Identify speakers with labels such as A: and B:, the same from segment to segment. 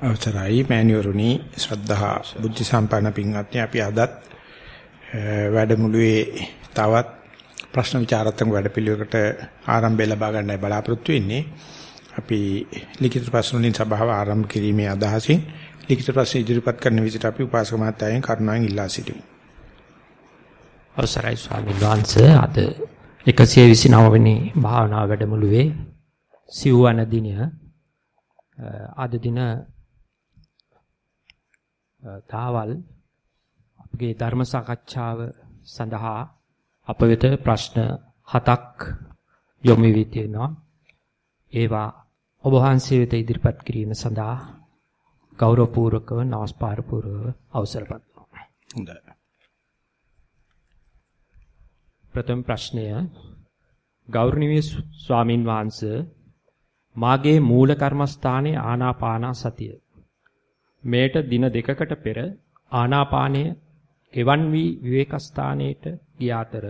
A: අවසරයි මෑණිවරුනි ශ්‍රද්ධා බුද්ධ සම්පන්න පින්වත්නි අපි අදත් වැඩමුළුවේ තවත් ප්‍රශ්න විචාරාත්මක වැඩපිළිවෙලකට ආරම්භය ලබා ගන්නයි බලාපොරොත්තු වෙන්නේ. අපි ලිඛිත ප්‍රශ්න වලින් සභාව ආරම්භ කිරීමේ අදහසින් ලිඛිත ප්‍රශ්න ඉදිරිපත් කරන විදිහට අපි උපාසක මහත්තයන් කරුණාවෙන් ඉල්ලා සිටිමු.
B: අවසරයි ස්වාමීන් වහන්සේ අද 129 වෙනි භාවනා වැඩමුළුවේ සිව්වන දිනය අද දින තාවල් අපගේ ධර්ම සාකච්ඡාව සඳහා අප වෙත ප්‍රශ්න හතක් යොමු වී තියෙනවා. ඒවා ඔබ වහන්සේ වෙත ඉදිරිපත් කිරීම සඳහා ගෞරවපූර්වකව නමස්කාර පූර්වව අවසර පතනවා.
A: හොඳයි.
B: ප්‍රථම ප්‍රශ්නය ගෞරවනීය ස්වාමින් වහන්සේ මාගේ මූල කර්මස්ථානයේ ආනාපාන සතිය මේට දින දෙකකට පෙර ආනාපානය එවන් වී විවේකස්ථානයට ගිය අතර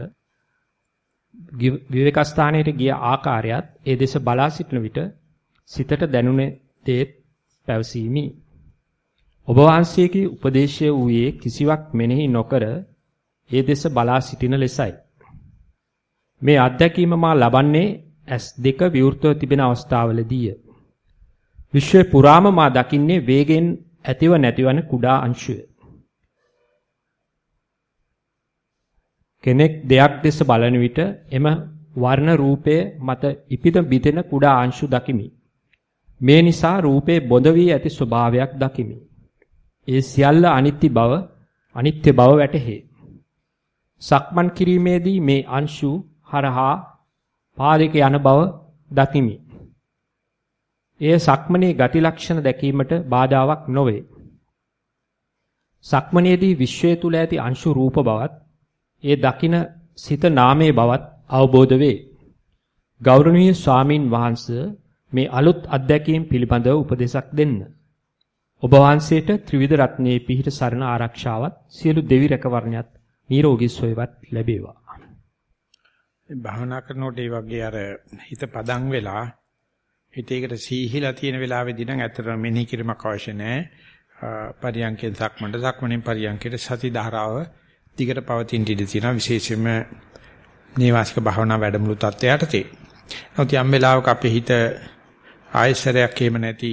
B: විවේකස්ථානයට ගිය ආකාරයත් ඒ දෙස බලා සිටන විට සිතට දැනුනේ තේත් පැවසීමි. ඔබ වහන්සේගේ උපදේශය වූයේ කිසිවක් මෙනෙහි නොකර ඒ දෙස බලා සිටින ලෙසයි. මේ අත්දැකීම මා ලබන්නේ S2 විවෘතව තිබෙන අවස්ථාවලදීය. විශ්වය පුරාම මා දකින්නේ වේගෙන් ඇතිව නැතිවන කුඩා අංශය. කෙනෙක් දෙයක් දෙස බලන විට එම වර්ණ රූපයේ මත ඉපිද බිඳෙන කුඩා අංශු දකිමි. මේ නිසා රූපේ බොඳ වී ඇති ස්වභාවයක් දකිමි. ඒ සියල්ල අනිත්‍ය බව අනිත්‍ය බව වැටහේ. සක්මන් කිරීමේදී මේ අංශු හරහා පාදයක යන බව දකිමි. එය සක්මනේ ගති ලක්ෂණ දැකීමට බාධාවක් නොවේ. සක්මනේදී විශ්වය තුල ඇති අංශු රූප බවත් ඒ දකින සිත නාමයේ බවත් අවබෝධ වේ. ගෞරවනීය ස්වාමින් වහන්සේ මේ අලුත් අත්දැකීම් පිළිබඳව උපදේශක් දෙන්න. ඔබ වහන්සේට ත්‍රිවිධ රත්නයේ පිහිට සරණ ආරක්ෂාවත් සියලු දෙවි රැකවරණයත් නිරෝගී සුවයවත් ලැබේවා.
A: භාවනා කරනකොට ඒ වගේ අර හිත පදන් වෙලා හිතේකට සීහිලා තියෙන වෙලාවෙදී නම් ඇත්තටම මෙනෙහි කිරීමක් අවශ්‍ය නැහැ. පරියන්කෙන් සක්මණට සක්මණෙන් පරියන්කයට සති ධාරාව දිගට පවතින ඉඩ තියෙනවා විශේෂයෙන්ම නේවාසික භාවනා වැඩමුළු තත්ත්වයට තේ. නමුත් යම් වෙලාවක අපේ හිත ආයශරයක් එහෙම නැති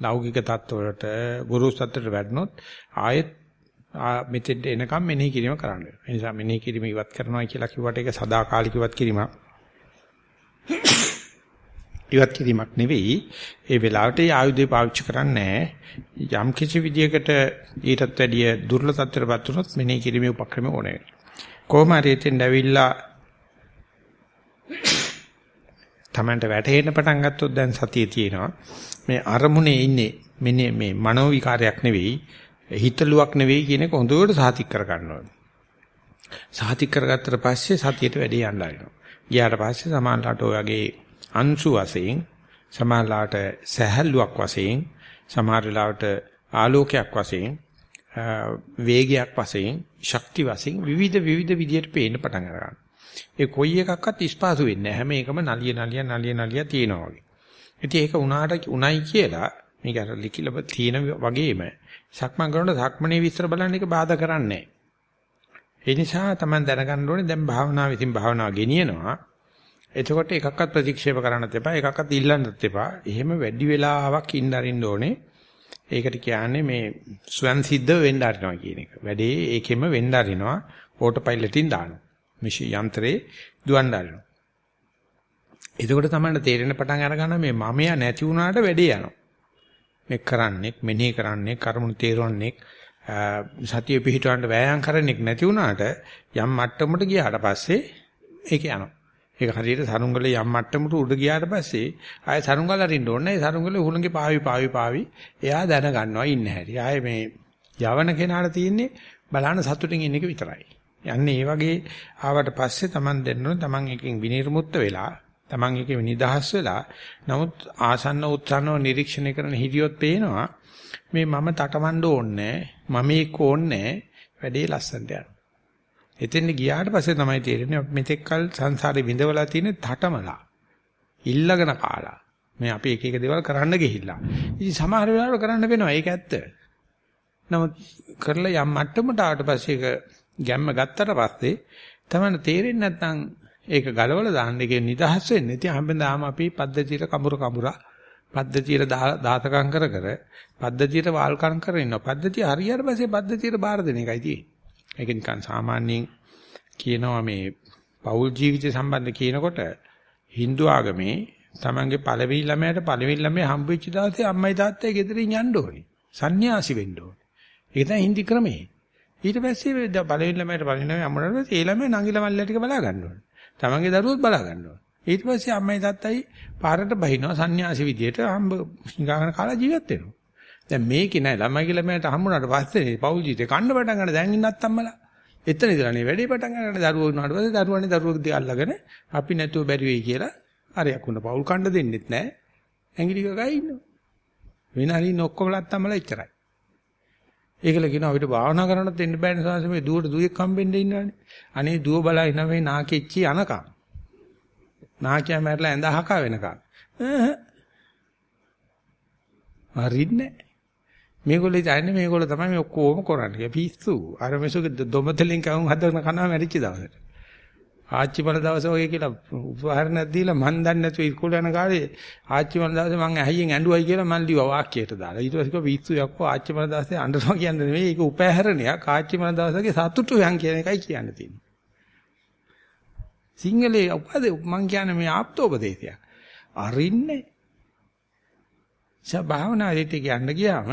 A: ලෞකික තත්ත්වවලට ගුරු තත්ත්වයට වැඩනොත් ආයෙත් මෙතෙන්ට එනකම් මෙනෙහි කිරීම කරන්න වෙනවා. ඒ නිසා මෙනෙහි කිරීම ඉවත් කරනවා කියලා කිව්වට ඒක සදාකාලික ඉවත් කිරීමක්. ඉවත් කිරීමක් නෙවෙයි. ඒ වෙලාවට ඒ ආයුධය පාවිච්චි කරන්නේ යම් කිසි විදියකට ඊටත් වැඩිය දුර්ලභ තත්ත්වයකටපත් වුණොත් මෙනෙහි කිරීමේ උපක්‍රම ඕනේ වෙනවා. කොහොම හරි එතෙන් ඇවිල්ලා Tamanට වැටහෙන්න පටන් ගත්තොත් දැන් සතිය තියෙනවා. මේ අරමුණේ ඉන්නේ මෙන්නේ මේ මනෝ විකාරයක් නෙවෙයි හිතලුවක් නෙවෙයි කියන එක හොඳට සාතික් කර ගන්න ඕනේ. සාතික් කරගත්තට පස්සේ සතියට වැඩි යන්න ආරිනවා ගියාට පස්සේ සමානලට ඔයගේ අංශු වශයෙන් සමහරලාට සැහැල්ලුවක් වශයෙන් සමහර වෙලාවට ආලෝකයක් වශයෙන් වේගයක් වශයෙන් ශක්ති වශයෙන් විවිධ විවිධ විදියට පේන්න පටන් ගන්නවා. ඒ කොයි එකක්වත් ඉස්පාසු වෙන්නේ නැහැ. හැම එකම නලිය නලිය නලිය නලිය තියෙනවා වගේ. ඉතින් ඒක උනාට උණයි කියලා මේක අර ලිකිලබ තියෙන වගේම සක්මන් කරනකොට සක්මනේ විස්තර බලන්න එක බාධා කරන්නේ නැහැ. ඒ නිසා තමයි දැනගන්න ඕනේ දැන් භාවනාව විසින් භාවනාව ගෙනියනවා. එතකොට එකක්වත් ප්‍රතික්ෂේප කරන්නත් එපා එකක්වත් ඉල්ලන්නත් එපා. එහෙම වැඩි වෙලාවක් ඉන්න අරින්න ඕනේ. ඒකට කියන්නේ මේ ස්වයන් සිද්ධ වෙන්න අරිනවා කියන එක. වැඩේ ඒකෙම වෙන්න අරිනවා. ඕටෝ පයිලට්ින් දානවා. මිෂි යන්ත්‍රේ දුවන්න අරිනවා. එතකොට තමයි තේරෙන පටන් අරගන්න මේ මමයා නැති වුණාට වැඩේ යනවා. මේ කරන්නේ මෙනෙහි කරන්නේ කර්මුණු තේරවන්නේ සතිය පිහිටවන්න වෑයම් කරන්නේ නැති වුණාට යම් මට්ටමකට ගියාට පස්සේ ඒක යනවා. ඒක හරියට සරුංගලේ යම් මට්ටමකට උඩ ගියාට පස්සේ ආයෙ සරුංගල අරින්න ඕනේ. ඒ සරුංගලේ උහුලඟේ පාවි පාවි පාවි එයා දැන ගන්නවා ඉන්න හැටි. ආයෙ මේ යවන කෙනාට තියෙන්නේ බලන්න සතුටින් ඉන්න එක විතරයි. යන්නේ ඒ වගේ ආවට පස්සේ Taman දෙන්න ඕනේ. Taman එකකින් විනිර්මුක්ත වෙලා Taman එකේ නිදහස් වෙලා නමුත් ආසන්න උත්සන්නව නිරීක්ෂණය කරන හිටියොත් පේනවා මේ මම තටමඬ ඕනේ මම ඒක ඕනේ වැඩේ ලස්සනට යනවා. එතෙන් ගියාට පස්සේ තමයි තේරෙන්නේ මෙතෙක් කල සංසාරේ විඳවලා තියෙන තටමලා. ඉල්ලගෙන කාලා. මේ අපි එක එක දේවල් කරන්න ගිහිල්ලා. ඉතින් සමහර වෙලාවට කරන්න වෙනවා. ඒක ඇත්ත. නමුත් කරලා යම් මට්ටමට ආවට පස්සේ ඒක ගැම්ම ගත්තට පස්සේ තමයි තේරෙන්නේ නැත්නම් ඒක ගලවලා දාන්න එකේ නිදහස් වෙන්නේ. ඉතින් හැමදාම අපි පද්ධතියට කඹුර කඹුරා පද්ධතියට දාතකම් කර කර පද්ධතියට වාල්කම් කර ඉන්නවා. පද්ධතිය හරියට පස්සේ පද්ධතියට බාර දෙන එකයි තියෙන්නේ. ඒක නිකන් සාමාන්‍යයෙන් කියනවා මේ පෞල් ජීවිතය සම්බන්ධ කියනකොට Hindu ආගමේ තමන්ගේ පළවෙනි ළමයාට පළවෙනි ළමයා හම්බෙච්ච දවසේ අම්මයි තාත්තයි ගෙදරින් යන්න ඕනේ. සන්‍යාසි වෙන්න ඕනේ. ඒක තමයි හින්දි ක්‍රමේ. ඊට පස්සේ පළවෙනි ළමයාට පළවෙනි ළමයා අම්මනට ඒ ළමයා නංගිල මල්ල ටික බලා ගන්න ඕනේ. තමන්ගේ දරුවොත් බලා ගන්න ඕනේ. ඊට පස්සේ අම්මයි තාත්තයි පාරට බහිනවා සන්‍යාසි විදියට හම්බ හිඟාගෙන කාලා ජීවත් වෙනවා. දැන් මේකේ නෑ ළමයි ළමයාට හම්බුනාට පස්සේ පෞල් ජීවිතේ කන්න පටන් ගන්න දැන් ඉන්නත් අම්මලා. එතන ඉඳලානේ වැඩේ පටන් ගන්න දරුවෝ වුණාට පස්සේ දරුවනේ දරුවෝ දිහා අල්ලගෙන අපි නැතුව බැරි වෙයි කියලා අරයක් උන්න පෞල් කන්න දෙන්නෙත් නෑ. ඇඟිලි ගගා ඉන්නවා. වෙන හරි ඔක්කොමලත් අම්මලා එච්චරයි. ඒකල කියනවා අපිට භාවනා කරන්නත් දෙන්න බෑ නිසා මේ දුවට දුවෙක් හම්බෙන්න ඉන්නවනේ. අනේ දුව බලා ඉන්න මේ නාකෙච්චි අනකම්. නාකියා මැරලා ඇඳ අහක වෙනකම්. හරින්නේ මේගොල්ලෝ ඉතින් මේගොල්ලෝ තමයි මේ ඔක්කොම කරන්නේ. පිස්සු. අර මේසුගේ දොමතලෙන් කවුන් හදන කනවා මැරිච්ච දවසට. ආච්චි මල දවසේ ඔය කියලා උපහාරණයක් දීලා මන් දන්නේ නැතුව ඉස්කෝලේ යන කාලේ ආච්චි මල දවසේ මං ඇහියෙන් ඇඬුවයි කියලා මන් ලිව්වා වාක්‍යයට දාලා. ඊට පස්සේ කිව්වා පිස්සු යක්කෝ ආච්චි මල දවසේ අඬනවා කියන්නේ නෙවෙයි ඒක උපහාරණයක්. ආච්චි මල දවසේගේ සතුටු යන් කියන එකයි කියන්න තියෙන්නේ. සිංහලේ උපදේ මං කියන්නේ මේ ආප්තෝපදේශයක්. අරින්නේ. සබාවනාදීට කියන්න ගියාම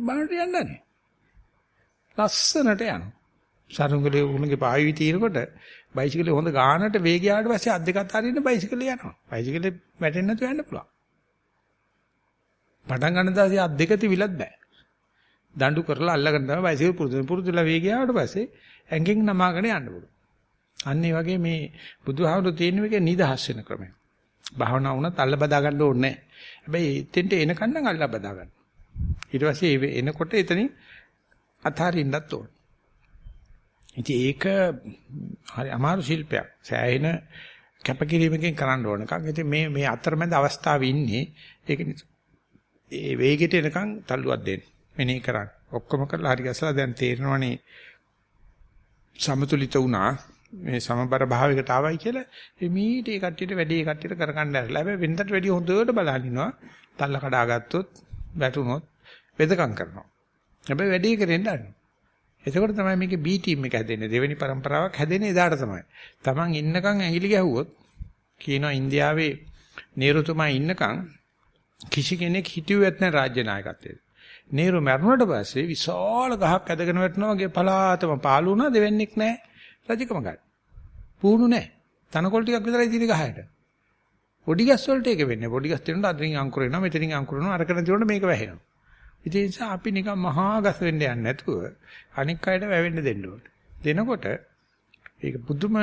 A: බාහිරට යන්නේ නැහැ. ලස්සනට යනවා. සරුංගලේ උණුගේ පාවි තියෙනකොට බයිසිකලේ හොඳ ගානට වේගය ආවට පස්සේ අත් දෙකත් හරින්න බයිසිකලේ යනවා. බයිසිකලේ වැටෙන්නේ නැතුව යන්න පුළුවන්. පටන් ගන්න දාසේ අත් දෙක තිබිලත් බෑ. දඬු කරලා අල්ලගෙන තමයි බයිසිකල් පුරුදු පුරුදුලා වේගය ආවට පස්සේ ඇඟෙන් නමාගෙන යන්න පුළුවන්. අන්න ඒ වගේ මේ බුදුහාමුදුරු තියෙන එකේ නිදහස් වෙන ක්‍රමය. භාවනා වුණත් අල්ල බදා ගන්න ඕනේ නැහැ. හැබැයි එතෙන්ට එනකන් නම් අල්ල බදා ගන්න. ඊට පස්සේ එනකොට එතනින් අතාරින්නත් ඕනේ. ඉතින් ඒක හරි අමාරු ශිල්පයක්. සෑහෙන කැපකිරීමකින් කරන්න ඕන එකක්. ඉතින් මේ මේ අතරමැද අවස්ථාවේ ඉන්නේ ඒක ඒ වේගෙට එනකන් තල්ලුවක් දෙන්න. මෙනේ කරන්න. ඔක්කොම කරලා හරි ගැසලා දැන් තේරෙනවනේ සමතුලිත වුණා මේ සමබර භාවයකට ආවයි කියලා එමීට ඒ කට්ටියට වැඩි ඒ කට්ටියට කරගන්න ඇරලා. හැබැයි වෙනදට වැඩි හොඳට බලන් ඉනවා. තල්ල කඩා ගත්තොත් වැටුනොත් වෙදකම් කරනවා. හැබැයි වැඩි කරෙන්න අරිනවා. එතකොට තමයි මේකේ B ටීම් එක හැදෙන්නේ. දෙවෙනි પરම්පරාවක් හැදෙන්නේ එදාට තමයි. Taman ඉන්නකම් ඇඟිලි ගැහුවොත් කියනවා ඉන්දියාවේ නේරුතුමා ඉන්නකම් කිසි කෙනෙක් හිතුවේත් නැහැ රාජ්‍ය නායකත්වයට. නේරු මැරුණට පස්සේ විශාල ගහක් ඇදගෙන වැටෙනවා වගේ පලාතම පාළු වුණා දෙවන්නේක් නැහැ රජකම ගන්න. පුහුණු නැහැ. තනකොළ ටිකක් විතරයි තියෙන ගහයට. පොඩි ගස් වලට ඒක වෙන්නේ. පොඩි ගස් තියෙනකොට අදින් අංකුර වෙනවා, මෙතනින් අංකුර වෙනවා, අරකට තියෙනකොට මේක වැහෙනවා. ඉතින් ඒ නිසා අපි නිකන් මහා ගස් වෙන්න යන්නේ නැතුව අනික් අයට වැවෙන්න දෙන්න ඕනේ. දෙනකොට ඒක පුදුම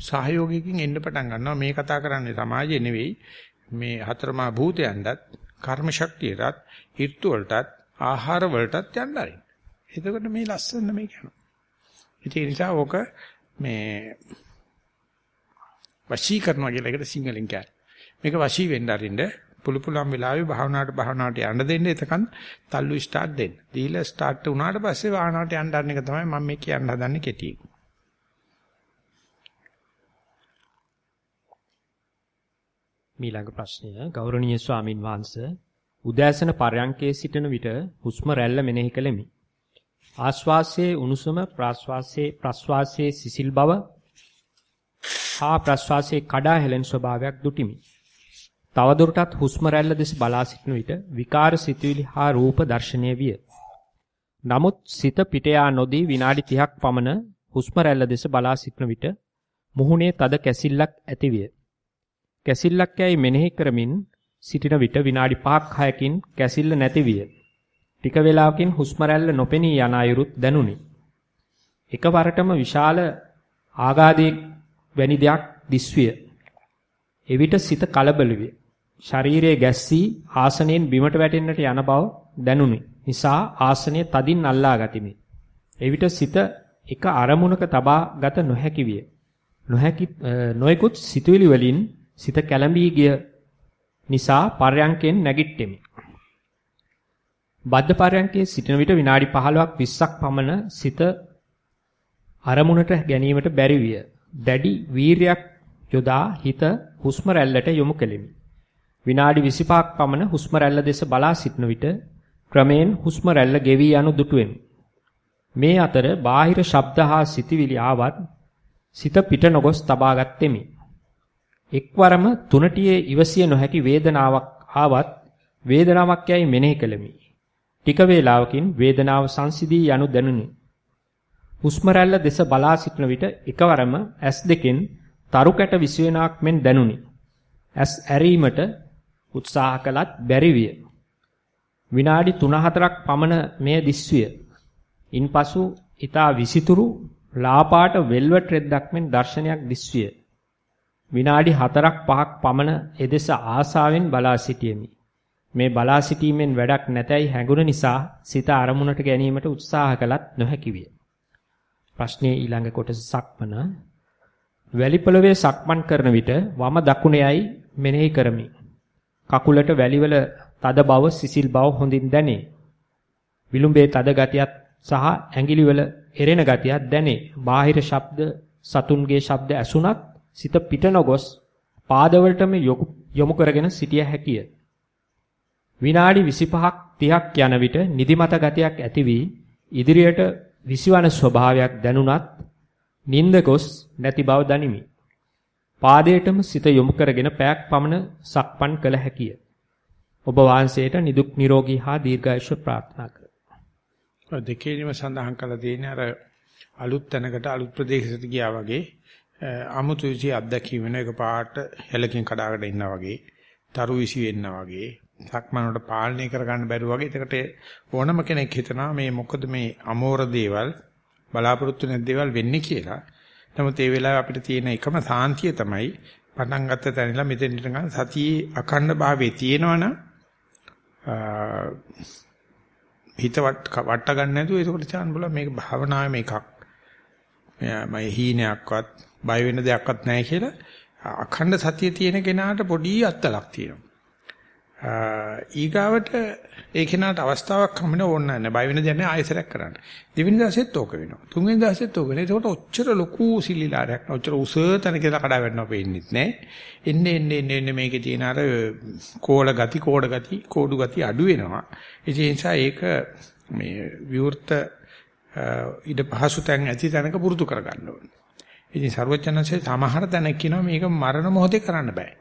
A: සහයෝගයකින් එන්න පටන් ගන්නවා. මේ කතා කරන්නේ සමාජය නෙවෙයි. මේ හතරමා භූතයන්ටත්, කර්ම ශක්තියටත්, ඍතු වලටත්, ආහාර වලටත් යන්න ආරින්. එතකොට මේ ලස්සන මේ කියනවා. ඉතින් ඒ නිසා ඕක මේ වශී කරනවා කියලා එකට සිංහලෙන් කියන්නේ. මේක වශී වෙන්න අරින්න පුළු පුළුවන් වෙලාවෙ භාවනාවට භාවනාවට යන්න දෙන්න එතකන් තල්ලු ස්ටාර්ට් දෙන්න. දීලා ස්ටාර්ට් වුණාට පස්සේ භාවනාවට යන්න ගන්න එක තමයි මම මේ කියන්න හදන්නේ කෙටියෙන්.
B: මීළඟ ප්‍රශ්නය ගෞරවනීය ස්වාමින් වහන්සේ උදෑසන පරයන්කේ සිටින විට හුස්ම රැල්ල මෙනෙහි කළෙමි. ආශ්වාසයේ උණුසුම ප්‍රාශ්වාසයේ ප්‍රශ්වාසයේ සිසිල් බව හා ප්‍රශ්වාසයේ කඩා හැලෙන ස්වභාවයක් දුටිමි. තවදුරටත් හුස්ම රැල්ල දෙස බලා සිටන විට විකාර සිතුවිලි හා රූප දැర్శණය විය. නමුත් සිත පිට යා නොදී විනාඩි 30ක් පමණ හුස්ම රැල්ල දෙස බලා සිටන විට මුහුණේ තද කැසිල්ලක් ඇතිවිය. කැසිල්ලක් යයි මෙනෙහි කරමින් සිටින විට විනාඩි 5ක් 6කින් කැසිල්ල නැති විය. ටික වේලාවකින් හුස්ම රැල්ල නොපෙනී යන අයුරුත් දැනුනි. එකවරටම විශාල ආගාදයක් වැනි දෙයක් දිස්විය. එවිට සිත කලබල විය. ශරීරයේ ගැස්සී ආසනයෙන් බිමට වැටෙන්නට යන බව දැනුනි. නිසා ආසනය තදින් අල්ලා ගතිමි. එවිට සිත එක අරමුණක තබා ගත නොහැකි විය. නොහැකි නොයෙකුත් සිතුවිලි වලින් සිත කැළඹී ගිය නිසා පර්යංකෙන් නැගිට්ටෙමි. බද්ධ පර්යංකයේ සිටින විට විනාඩි 15ක් 20ක් පමණ සිත අරමුණට ගැනීමට බැරි විය. දැඩි වීරියක් යොදා හිත හුස්ම රැල්ලට යොමු කෙලිමි. විනාඩි 25ක් පමණ හුස්ම රැල්ල දෙස බලා සිටන විට ක්‍රමෙන් හුස්ම රැල්ල ගෙවි යනු දුටුවෙමි. මේ අතර බාහිර ශබ්ද හා සිතිවිලි ආවත් සිත පිට නොගොස් තබාගත් තෙමි. එක්වරම තුනටියේ ඉවසිය නොහැකි වේදනාවක් ආවත් වේදනාවක් යයි මෙනෙහි කළෙමි. ටික වේලාවකින් වේදනාව සංසිදී යනු දැනුනි. හුස්ම රැල්ල දෙස බලා සිටන විට එකවරම ඇස් දෙකෙන් තරු කැට විසවෙනාක් මෙන් දැනුනි. ඇස් ඇරීමට උත්සාහ කළත් බැරි විය. විනාඩි 3-4ක් පමණ මෙය දිස්විය. ඉන්පසු ඊතා විසිතුරු ලාපාට වෙල්වට් රෙද්දක් මෙන් දර්ශනයක් දිස්විය. විනාඩි 4ක් 5ක් පමණ එදෙස ආසාවෙන් බලා සිටියෙමි. මේ බලා සිටීමෙන් වැඩක් නැතයි හැඟුණ නිසා සිත අරමුණට ගැනීමට උත්සාහ කළත් නොහැකි විය. ප්‍රශ්නයේ ඊළඟ කොටස සක්මන වැලි පොළවේ සක්මන් කරන විට වම දකුණේයි මෙනෙහි කරමි. කකුලට වැලිවල තද බව සිසිල් බව හොඳින් දැනේ. විලුඹේ තද ගතියත් සහ ඇඟිලිවල එරෙන ගතියක් දැනේ. බාහිර ශබ්ද සතුන්ගේ ශබ්ද ඇසුණත් සිත පිට නොගොස් පාදවලටම යොමු කරගෙන සිටිය හැකිය. විනාඩි 25ක් 30ක් යන විට නිදිමත ගතියක් ඇති වී ඉදිරියට විසිවන ස්වභාවයක් දැනුණත් නිින්ද ගොස් නැති බව දනිමි. පාදයටම සිත යොමු කරගෙන පැයක් පමණ සක්පන් කළ හැකිය. ඔබ වහන්සේට නිදුක් නිරෝගී හා දීර්ඝායුෂ ප්‍රාර්ථනා කරමි.
A: දෙකේදීම සඳහන් කළ තියෙන අර අලුත් තැනකට අලුත් ප්‍රදේශයකට ගියා වගේ අමුතු විසි අත්දැකීම වෙන එක පාට හෙලකින් කඩාගෙන ඉන්නා වගේ තරු විසි වෙන්නා වගේ සක්මනට පාලනය කරගන්න බැරුව වගේ එතකට ඕනම කෙනෙක් හිතනවා මේ මොකද මේ අමෝර දේවල් බලාපොරොත්තු නැති දේවල් වෙන්නේ කියලා. නමුත් ඒ වෙලාවේ අපිට තියෙන එකම සාන්තිය තමයි පටන් ගත්ත තැනilla මෙතෙන් නිකන් සතියේ අඛණ්ඩ භාවයේ තියෙනවනම් හිත වට ගන්න නැතුව ඒකට චාන් බල මේක භාවනාවේ මේකක්. මම හීනයක්වත් බය වෙන දෙයක්වත් නැහැ කියලා අඛණ්ඩ සතිය තියෙන කෙනාට පොඩි අත්තලක් තියෙනවා. ඊගාවට ඒ කෙනාට අවස්ථාවක් හම්බෙන්න ඕන නැහැ. බය වෙන දෙයක් නැහැ ආයෙසරක් කරන්න. දෙවෙනි දවසෙත් ඕක වෙනවා. තුන්වෙනි දවසෙත් ඕක වෙනවා. ඒකට ඔච්චර ලොකු සිලිලාරයක් නෑ. ඔච්චර උස තැනක කඩා වැටෙනවා පේන්නෙත් නෑ. එන්නේ එන්නේ එන්නේ මේකේ තියෙන අර කෝල ගති, කෝඩ ගති, කෝඩු ගති අඩු වෙනවා. ඒ නිසා ඒක මේ විවෘත ඉඩ පහසු තැන් ඇති තැනක පුරුදු කරගන්න ඕනේ. ඉතින් ਸਰවඥාන්සේ සමහර තැනක කියනවා මේක මරණ මොහොතේ කරන්න බෑ.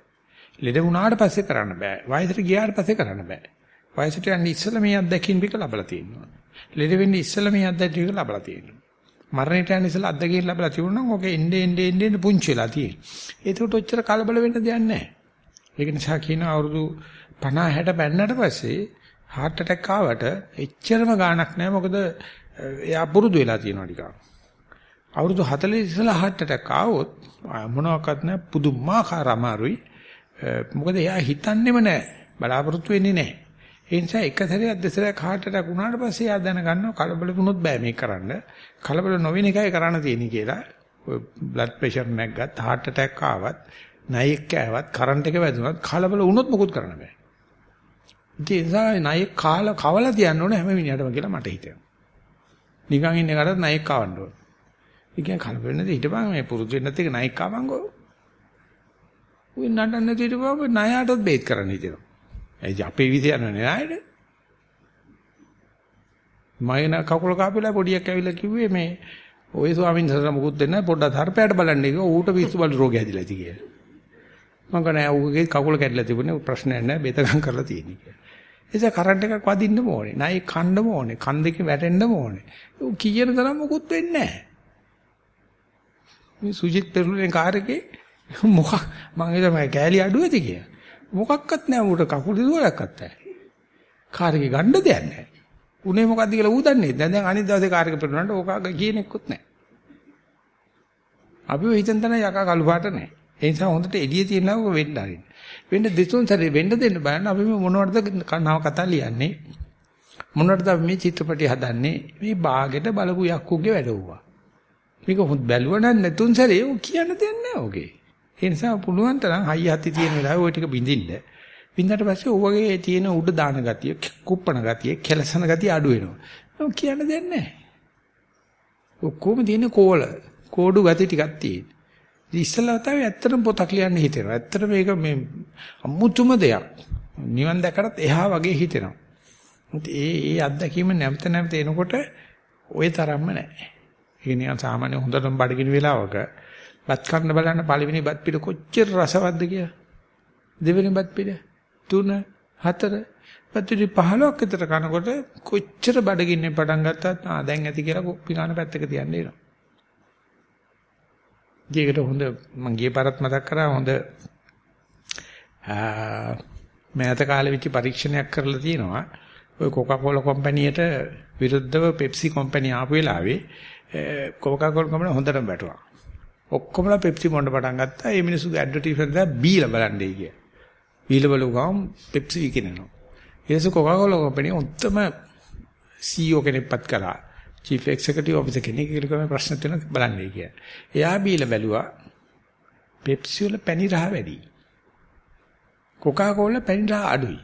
A: ලෙඩ වුණාට පස්සේ කරන්න බෑ. වයසට ගියාට පස්සේ කරන්න බෑ. වයසට යන්න ඉස්සෙල්ලා මේ අත්දැකීම් ටික ලබලා තියෙනවා. ලෙඩ වෙන්න ඉස්සෙල්ලා මේ අත්දැකීම් ටික ලබලා තියෙනවා. මරණයට යන්න ඉස්සෙල්ලා අත්දැකීම් ලබලා තිබුණා නම් ඔගේ එන්නේ එන්නේ එන්නේ පුංචි වෙලා තියෙනවා. ඒකට ඔච්චර කලබල වෙන්න දෙයක් නැහැ. ඒක නිසා කියන අවුරුදු 50 60 බැන්නට පස්සේ heart attack ආවට එච්චරම ගාණක් නැහැ. මොකද එයා පුරුදු වෙලා තියෙනවා ටිකක්. අවුරුදු 40 ඉස්සෙල්ලා heart attack ආවොත් මොනවාක්වත් නැහැ පුදුමාකාර අමාරුයි. මොකද එයා හිතන්නේම නැහැ. බලාපොරොත්තු වෙන්නේ නැහැ. ඒ නිසා එක සැරයක් දෙසරයක් heart attack වුණාට පස්සේ එයා දැනගන්නවා කලබල වුණොත් බෑ මේක කරන්න. කලබල නොවෙන එකයි කරන්න තියෙන්නේ කියලා. ඔය blood pressure නැග්ගත් heart attack ආවත්, නයික් කෑවත්, කරන්ට් එක වැදුනත් කලබල වුණොත් මොකුත් කරන්න බෑ. ඒ නිසා නයික් කාලා කවලා තියන්න ඕනේ හැම මිනිහටම කියලා මට හිතෙනවා. නිකන් ඉන්න එකටත් නයික් කවන්න ඕනේ. ඒ කියන්නේ කලබල නැති හිටපන් මේ පුරුදු වෙන්නත් එක නයික් කවංගෝ. උන් නටන්න නැති හිටපුවම ණයටත් බේත් කරන්න හිතෙනවා. ඒ අපේ විදිය යනනේ ණයට. මයින කකුල කාපිලා පොඩියක් ඇවිල්ලා කිව්වේ මේ ඔය ස්වාමීන් වහන්සේ මොකුත් දෙන්නේ පොඩ්ඩක් හර්පයට බලන්න කිව්වා ඌට පිස්සු බල රෝගය හැදිලා ඉති කියලා. මම කනේ ඌගේ කකුල කැඩලා තිබුණේ ප්‍රශ්නයක් නැහැ බෙතගම් කරලා තියෙන්නේ කියලා. එතකොට කරන්ට් එකක් වදින්නම ඕනේ. නයි කන්නම ඕනේ. කන් දෙකේ වැටෙන්නම ඕනේ. ඌ කීයන තරම් මොකුත් වෙන්නේ නැහැ. මේ සුජිත් පෙරළුනේ කාර් එකේ මොකක් මං හිතුවා මම කෑලි අඩුව ඇති කියලා. මොකක්වත් නැහැ ඌට කකුල් දුවලක්වත් නැහැ. කාර් එකේ ගන්න දෙයක් නැහැ. උනේ මොකද්ද කියලා ඌ දන්නේ නැහැ. දැන් අනිත් දවසේ කාර් එක පෙරළුනට ඕක කියනෙකුත් නැහැ. අපි ඔය හිතන තන යකා කළු පාට නැහැ. ඒ නිසා හොඳට එළිය තියෙනවා වෙන්න ආරින්න. වෙන්න දෙතුන් සැරේ වෙන්න දෙන්න බලන්න අපි මොනවටද කනව කතා ලියන්නේ. මොනවටද අපි මේ චිත්‍රපටි හදන්නේ. මේ බාගෙට බලපු යක්කුගේ වැඩ වුණා. මේක හොඳ බැලුවා නම් නැතුන් සැරේ කියන්න දෙයක් නැහැ ඔගේ. ඒ නිසා පුළුවන් තරම් හයිය හති තියෙන වෙලාවෙ ওই ටික බින්දින්න. බින්දට පස්සේ ඔවගේ තියෙන උඩ දාන ගතිය, කුප්පණ ගතිය, කෙලසන ගතිය අඩු වෙනවා. කියන්න දෙයක් නැහැ. ඔක්කොම තියෙන කෝල, කෝඩු ගති ටිකක් තියෙන. ඉතින් ඉස්සලා තමයි ඇත්තටම පොතක් ලියන්න හිතෙනවා. ඇත්තට මේක මේ අමුතුම දෙයක්. නිවන් දැකරත් එහා වගේ හිතෙනවා. ඒ ඒ අත්දැකීම නැවත නැවත එනකොට ওই තරම්ම නැහැ. ඒක නිකන් සාමාන්‍ය හොඳටම බඩගිනි වෙලාවක බත් කන්න බලන්න පළවෙනි බත් පිළ කොච්චර රසවත්ද කියලා. දෙවෙනි බත් පිළ 3 4 පැතිරි 15ක් විතර කනකොට කොච්චර බඩගින්නේ පටන් ගත්තත් ආ දැන් ඇති කියලා කුප්පි කන පැත්තක තියන්න එනවා. ඒකට හොඳ මම ගිය පාරත් මතක් කරා හොඳ මෑත කාලෙ විච පරීක්ෂණයක් කරලා තියෙනවා. ඔය කොකාකෝලා කම්පැනියට විරුද්ධව පෙප්සි කම්පැනි ආපු වෙලාවේ කොකාකෝලා කම්පැනි හොඳටම බැටුවා. ඔක්කොමලා පෙප්සි මොන්න පටන් ගත්තා. ඒ මිනිස්සුගේ ඇඩ්වර්ටයිස්මන්ට් එක බීලා බලන්නේ කිය. බීලා බලුවම පෙප්සි විකිනනවා. ඊටස කොකාකෝලා කම්පැනි උත්තම CEO කෙනෙක්පත් කරා. චීෆ් එක්සිකියුටිව් ඔෆිසර් කෙනෙක් කියලා ප්‍රශ්න තුන බලන්නේ කිය. එයා බීලා බැලුවා පෙප්සි වල පැණි රහ වැඩි. කොකාකෝලා පැණි රහ අඩුයි.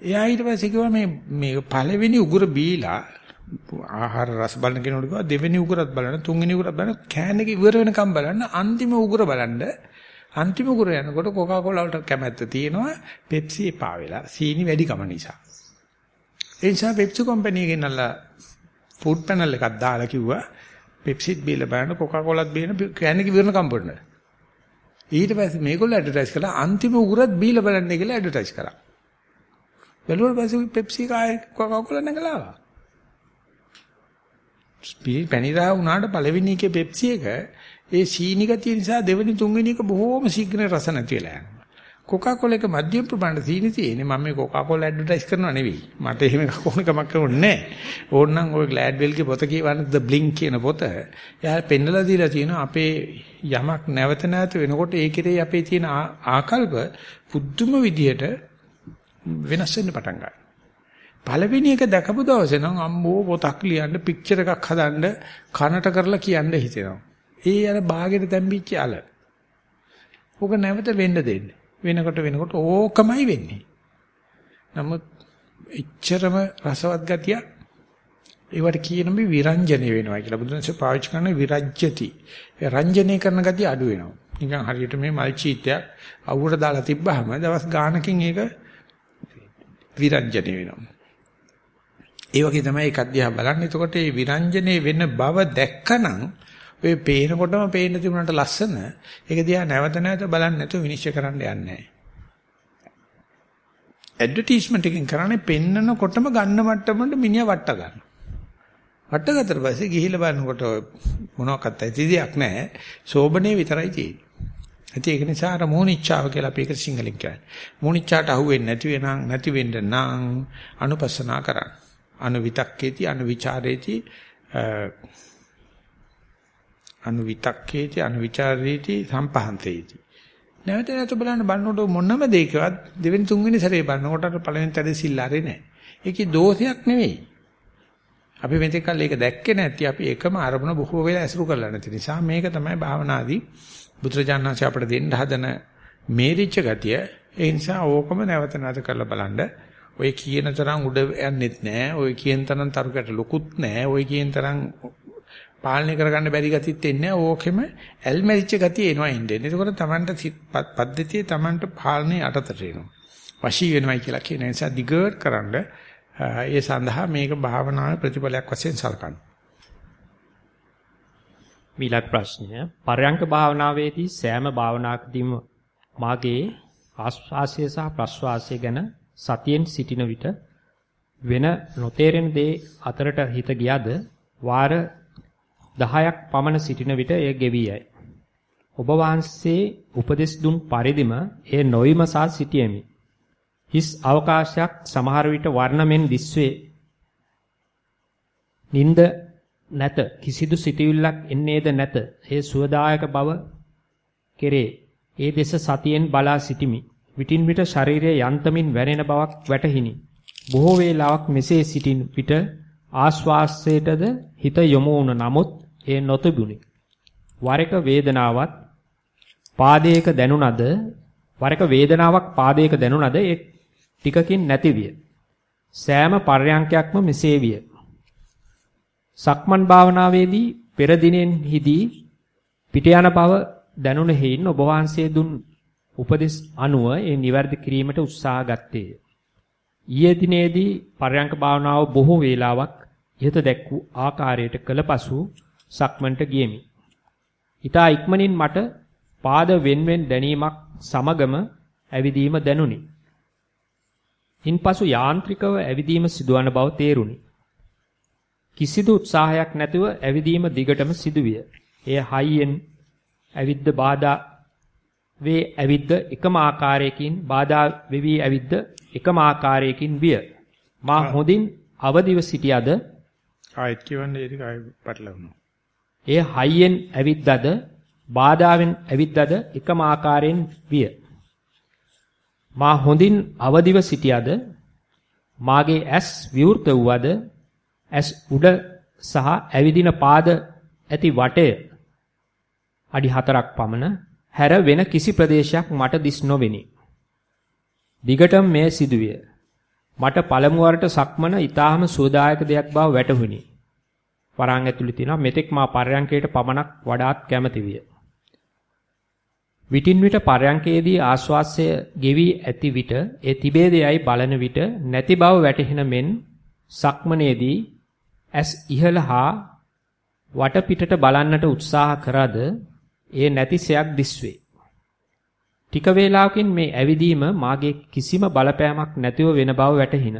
A: එයා ඊට පස්සේ කිව්වා මේ මේ පළවෙනි උගුර බීලා ආහාර රස බලන කෙනෙකුට කිව්වා දෙවෙනි උගුරත් බලන්න තුන්වෙනි උගුරත් බලන්න කෑන් එක ඉවර වෙනකම් බලන්න අන්තිම උගුර බලන්න. අන්තිම උගුර යනකොට කොකාකෝලා වලට කැමැත්ත තියෙනවා පෙප්සි එපා වෙලා සීනි වැඩි කම නිසා. ඒ නිසා පෙප්සි කම්පැනි එකෙන් අල්ලා ෆුඩ් පැනල් එකක් දාලා කිව්වා පෙප්සිත් බීලා බලන්න කොකාකෝලාත් බීන කෑන් එක ඉවර වෙනකම් බලන්න. ඊට පස්සේ මේගොල්ලෝ ඇඩ්වර්ටයිස් කළා අන්තිම උගුරත් බීලා බලන්න කියලා ඇඩ්වර්ටයිස් කරා බැලුවට පස්සේ පෙප්සි කාය කොකාකෝලා නැගලා ආවා. ස්පී පැනිරා වුණාට පළවෙනි එකේ පෙප්සි එක ඒ සීනි ගතිය නිසා දෙවෙනි තුන්වෙනි එක බොහොම ශීඝ්‍ර රස නැති වෙලා යනවා. කොකාකෝලා එක මධ්‍යම ප්‍රමාණයට සීනි තියෙන්නේ මම මේ කොකාකෝලා ඇඩ්වර්ටයිස් කරනවා නෙවෙයි. මට එහෙම කොහොම කමක් කරන්නේ නැහැ. ඕනනම් ওই ග්ලෑඩ්වෙල්ගේ පොත කියවන්න ද බ්ලින්ක් කියන පොත. එයා පෙන්නලා දීලා තියෙනවා අපේ යමක් නැවත නැවත වෙනකොට ඒ කෙරේ අපේ තියෙන ආකල්ප පුදුම විදියට වෙනස් වෙන්න පටන් ගන්නවා. පළවෙනි එක දැකපු දවසේ නම් අම්මෝ පොතක් ලියන්න පික්චර් එකක් හදන්න කනට කරලා කියන්න හිතෙනවා. ඒ අර බාගෙට තැම්බිච්ච අල. ඕක නැවත වෙන්න දෙන්න. වෙනකොට වෙනකොට ඕකමයි වෙන්නේ. නමුත් එච්චරම රසවත් ගතිය ඒවට කියන මේ විරංජනේ වෙනවා කියලා බුදුන්සේ පාවිච්චි කරන විරජ්‍යති. ඒ රංජනේ කරන ගතිය අඩු වෙනවා. නිකන් හරියට මේ මල් චීතයක් අවුවට දාලා තිබ්බහම දවස් ගානකින් ඒක විරංජනේ වෙනවා. ඒ වගේ තමයි එකක් දිහා බලන්න. එතකොට මේ විරංජනේ වෙන බව දැක්කනම් ඔය පේනකොටම පේන්න තිබුණාට ලස්සන ඒක දිහා නැවත නැවත බලන්නේ නැතුව විනිශ්චය කරන්න යන්නේ නැහැ. ඇඩ්වර්ටයිස්මන්ට් එකකින් කරන්නේ පෙන්නකොටම ගන්න මට්ටමට මිනිහා වට ගන්න. වට ගත්තට පස්සේ ගිහිල්ලා බලනකොට මොනවාක්වත් ඇති දෙයක් නැහැ. සෝබනේ විතරයි තියෙන්නේ. ඉතින් ඒක නිසා අර මෝනිච්චාව කියලා අපි ඒක සිංහලෙන් කියන්නේ. මෝනිච්චාට අහුවෙන්නේ නැති වෙනං නැති වෙන්න නම් අනුපස්සනා කරන්න. අනුවිතක්කේති අනුවිචාරේති අනුවිතක්කේති අනුවිචාරේති සම්පහන්තේති. නැවත නැවත බලන්න බලනකොට මොනම දෙයකවත් දෙවෙනි තුන්වෙනි සැරේ බලනකොට අර පළවෙනි තරේ සිල්ලාරේ නැහැ. ඒකේ දෝෂයක් නෙවෙයි. අපි මෙතෙක් කල් ඒක දැක්කේ නැති අපි එකම අරමුණ බොහෝ වෙලා ඇසුරු කරලා නැති නිසා මේක තමයි භාවනාදී බුදුරජාණන්සේ අපිට දෙන්න හදන මේරිච්ච ගතිය ඒ නිසා ඕකම නැවත නැවත කරලා බලන්න ඔය කියන තරම් උඩ යන්නෙත් නෑ ඔය කියන තරම් තරුකට ලොකුත් නෑ ඔය කියන තරම් පාලනය කරගන්න බැරි ගතිත් එන්නේ ඕකෙම ඇල්මැරිච්ච ගතිය එනවා ඉන්නේ. එතකොට Tamanට පද්ධතියේ Tamanට පාලනේ අටතට එනවා. වශී වෙනවයි කියලා කියන නිසා දිගට කරන්න ඒ සඳහා මේක භාවනාවේ ප්‍රතිඵලයක් වශයෙන් සලකන්න.
B: මීලක් ප්‍රශ්නය පරයන්ක භාවනාවේදී සෑම භාවනාවකදීම මාගේ ආස්වාසය සහ ප්‍රස්වාසය ගැන සතියෙන් සිටින විට වෙන නොතේරෙන දේ අතරට හිත ගියද වාර 10ක් පමණ සිටින විට එය ගෙවි යයි. ඔබ වහන්සේ උපදෙස් දුන් පරිදිම එය නොවිමසා සිටියෙමි. හිස් අවකාශයක් සමහර විට වර්ණමෙන් දිස්වේ. නිନ୍ଦ නැත කිසිදු සිටිවිල්ලක් එන්නේද නැත. ඒ සුවදායක බව කෙරේ. ඒ දෙස සතියෙන් බලා සිටිමි. විටින් විට ශරීරයේ යන්තමින් වැනෙන බවක් වැටහිනි. බොහෝ වේලාවක් මෙසේ සිටින් විට ආශ්වාසයටද හිත යොමු වුණ නමුත් ඒ නොතිබුණි. වර එක වේදනාවක් පාදයක දැනුණද වරක වේදනාවක් පාදයක දැනුණද ඒ ටිකකින් නැති විය. සෑම පර්යංකයක්ම මෙසේ විය. සක්මන් භාවනාවේදී පෙර දිනෙන්හිදී පිට යන බව දැනුණ හේයින් ඔබ වහන්සේ දුන් උපදෙස් අනුව ඒ නිවැරදි කිරීමට උත්සාහ ගත්තේය. ඊයේ දිනේදී පර්යංක භාවනාව බොහෝ වේලාවක් ඉහත දැක් වූ ආකාරයට කළ පසු සක්මන්ට ගියෙමි. ඊතා ඉක්මනින් මට පාද වෙන්වෙන් දැනීමක් සමගම ඇවිදීම දැනුනි. ඉන්පසු යාන්ත්‍රිකව ඇවිදීම සිදුවන බව තේරුණි. කිසිදු උත්සාහයක් නැතුව ඇවිදීම දිගටම සිදුවිය. එය හයියෙන් ඇවිද්ද බාධා වේ ඇවිද්ද එකම ආකාරයකින් බාධා වෙවි ඇවිද්ද එකම ආකාරයකින් විය. මා හොඳින් අවදිව සිටියද
A: ආයෙත් කියවන්නේ ඒක ආයෙ පටලවනවා.
B: එය හයියෙන් ඇවිද්දද බාධාවෙන් ඇවිද්දද එකම ආකාරයෙන් විය. මා හොඳින් අවදිව සිටියද මාගේ ඇස් විවෘත වූවද ඇස් උඩ සහ ඇවිදින පාද ඇති වටය අඩි 4ක් පමණ හැර වෙන කිසි ප්‍රදේශයක් මට දිස් නොවෙනි. දිගටම මේ සිදුවිය. මට පළමු වරට සක්මන ඊටාම සුවදායක දෙයක් බව වැටහුණි. වරන් ඇතුළේ තියෙනවා මෙතෙක් මා පර්යංකයට පමණක් වඩාත් කැමති විය. විටින් විට පර්යංකයේදී ආශ්වාසය ගෙවි ඇති විට ඒ තිබේදයයි බලන විට නැති බව වැටහෙන මෙන් සක්මනේදී ඇස් ඉහළ හා වටපිටට බලන්නට උත්සාහ කරද ඒ නැතිසයක් දිස්වේ. ටික වේලාවකින් මේ ඇවිදීම මාගේ කිසිම බලපෑමක් නැතිව වෙන බව වැටහින.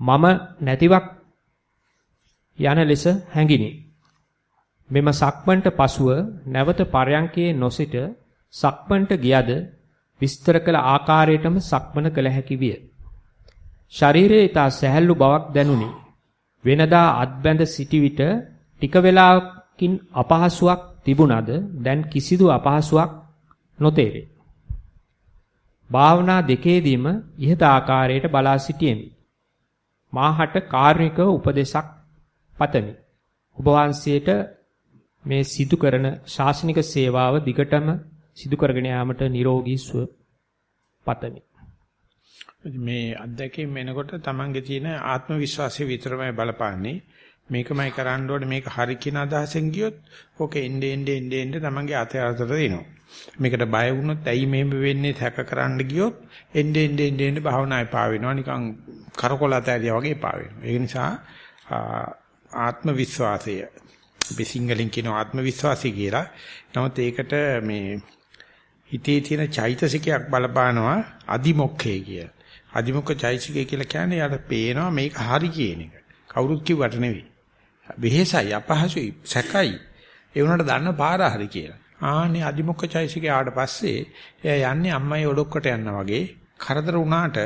B: මම නැතිවක් යන ලෙස හැඟිනි. මෙම සක්මන්ට පසුව නැවත පරයන්කේ නොසිට සක්මන්ට ගියද විස්තර කළ ආකාරයටම සක්මන කළ හැකි විය. ශරීරයේ ඊතා සැහැල්ලු බවක් දැනුනි. වෙනදා අත්බැඳ සිටි විට ටික වේලාවකින් අපහසුාවක් තිබුණද දැන් කිසිදු අපහසුාවක් නොතේරේ. භාවනා දෙකේදීම ඉහත ආකාරයට බලා සිටියෙමි. මාහට කාර්මික උපදේශක් පතමි. ඔබ වහන්සේට මේ සිදු කරන ශාසනික සේවාව දිගටම සිදු කරගෙන යාමට නිරෝගී සුව පතමි.
A: මේ අත්දැකීම් එනකොට තමන්ගේ තියෙන ආත්ම විශ්වාසය විතරමයි බලපාන්නේ. මේකමයි කරන්න ඕනේ මේක හරි කියන අදහසෙන් ගියොත් ඕකේ එnde ende ende ende තමන්ගේ අතේ අතට දෙනවා. මේකට බය වුණොත් ඇයි මෙහෙම වෙන්නේ තැක කරන්න ගියොත් එnde ende ende ende භාවනා එපා වෙනවා නිකන් කරකොල අතෑරියා වගේ එපා වෙනවා. ඒ නිසා ආත්ම විශ්වාසය අපි සිංහලෙන් කියන ආත්ම විශ්වාසය කියලා. නමුත් ඒකට මේ හිතේ තියෙන චෛතසිකයක් බලපානවා අදිමොක්ඛේ කිය. අදිමොක්ඛ චෛතසිකය කියලා කියන්නේ යාට පේනවා මේක හරි කියන එක. කවුරුත් කිව්වට නෙවෙයි. වෙහෙසයි අපහසුයි සැකයි. ඒ වුණාට දන්න පාර හරි කියලා. ආනේ අදිමොක්ඛ චෛතසිකය ආවට පස්සේ එයා යන්නේ අම්මයි ඔඩොක්කට යනවා වගේ කරදර වුණාට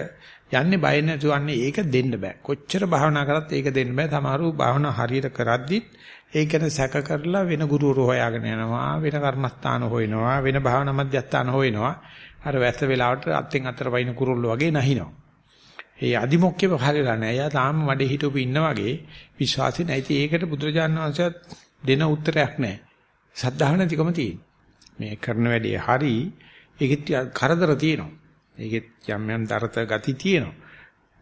A: යන්නේ බය නැතුවන්නේ ඒක දෙන්න බෑ. කොච්චර භාවනා කරත් ඒක දෙන්න බෑ. සමහරව භාවනා හරියට කරද්දිත් ඒ ගැන සැක කරලා වෙන ගුරුවරු හොයාගෙන යනවා වෙන කර්මස්ථාන හොයනවා වෙන භාවනා මධ්‍යස්ථාන හොයනවා අර වැස්ස වෙලාවට අත්ෙන් අතර වයින් කුරුල්ල වගේ නැහිනවා ඒ අදිමොක්කේ පහලලා නැහැ. එයා තාම මඩේ හිටුපු ඉන්න වගේ විශ්වාසي නැති ඒකට බුදුරජාණන් වහන්සේත් දෙන උත්තරයක් නැහැ. සද්ධාහ නැතිකම තියෙන මේ කරන වැඩේ හරි ඒකෙත් කරදර තියෙනවා. ඒකෙත් යම් යම් දරත ගති තියෙනවා.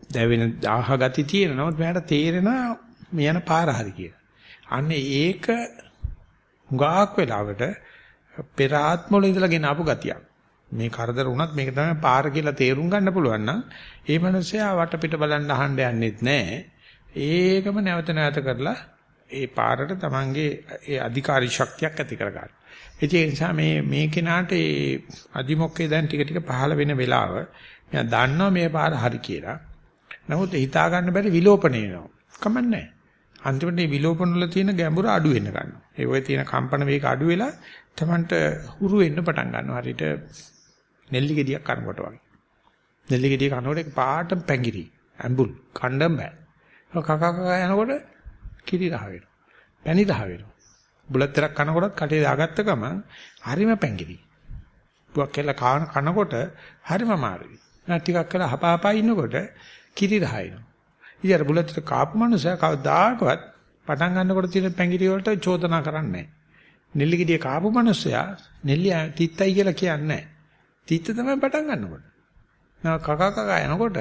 A: දැවෙන දාහ ගති තියෙනවා. නමුත් මට තේරෙනවා මේ යන පාර හරි කියලා. අන්න ඒක හුඟක් වෙලාවට පෙර ආත්මවල ඉඳලා ගෙන ආපු ගතියක්. මේ කරදර වුණත් මේක තමයි පාර කියලා තේරුම් ගන්න පුළුවන් නම් ඒ මනුස්සයා වටපිට බලන්න අහන්න යන්නෙත් නැහැ. ඒකම නැවත නැවත කරලා ඒ පාරට තමන්ගේ ඒ අධිකාරී ශක්තියක් ඇති කරගන්න. ඒ නිසා මේ මේ කෙනාට ඒ අදිමොක්කේ දැන් ටික ටික පහළ වෙන වෙලාව මෙයා දන්නවා මේ පාර හරි කියලා. නමුත් හිතා ගන්න බැරි විලෝපණය වෙනවා. කමන්නේ අන්තිමට මේ විලෝපන වල තියෙන ගැඹුර අඩු වෙන්න ගන්නවා. ඒ වගේ තියෙන කම්පන වේග අඩු වෙලා Tamanට හුරු වෙන්න පටන් ගන්නවා. හරියට නෙල්ලි ගෙඩියක් කනකොට වගේ. නෙල්ලි ගෙඩිය කනකොට ඒක පාට පැංගිරි. ඇඹුල් කණ්ඩම් බෑ. කක කක යනකොට කිරි රහ වෙනවා. පැණි රහ වෙනවා. බුලත් තරක් කනකොටත් කටේ දාගත්ත ගමන් හරිම පැංගිරි. පුවක් කියලා කන කනකොට හරිම අමාරුයි. ටිකක් කරලා හපාපා ඉන්නකොට කිරි රහ වෙනවා. ඉතින් අර බුලතට කාපු මනුස්සයා කවදාකවත් පටන් ගන්නකොට තියෙන පැංගිරි වලට චෝදනා කරන්නේ නැහැ. නෙල්ලි ගෙඩිය කාපු මිනිස්සයා නෙල්ලි තිත්තයි කියලා කියන්නේ නැහැ. තිත්ත තමයි පටන් ගන්නකොට. නා කක කක යනකොට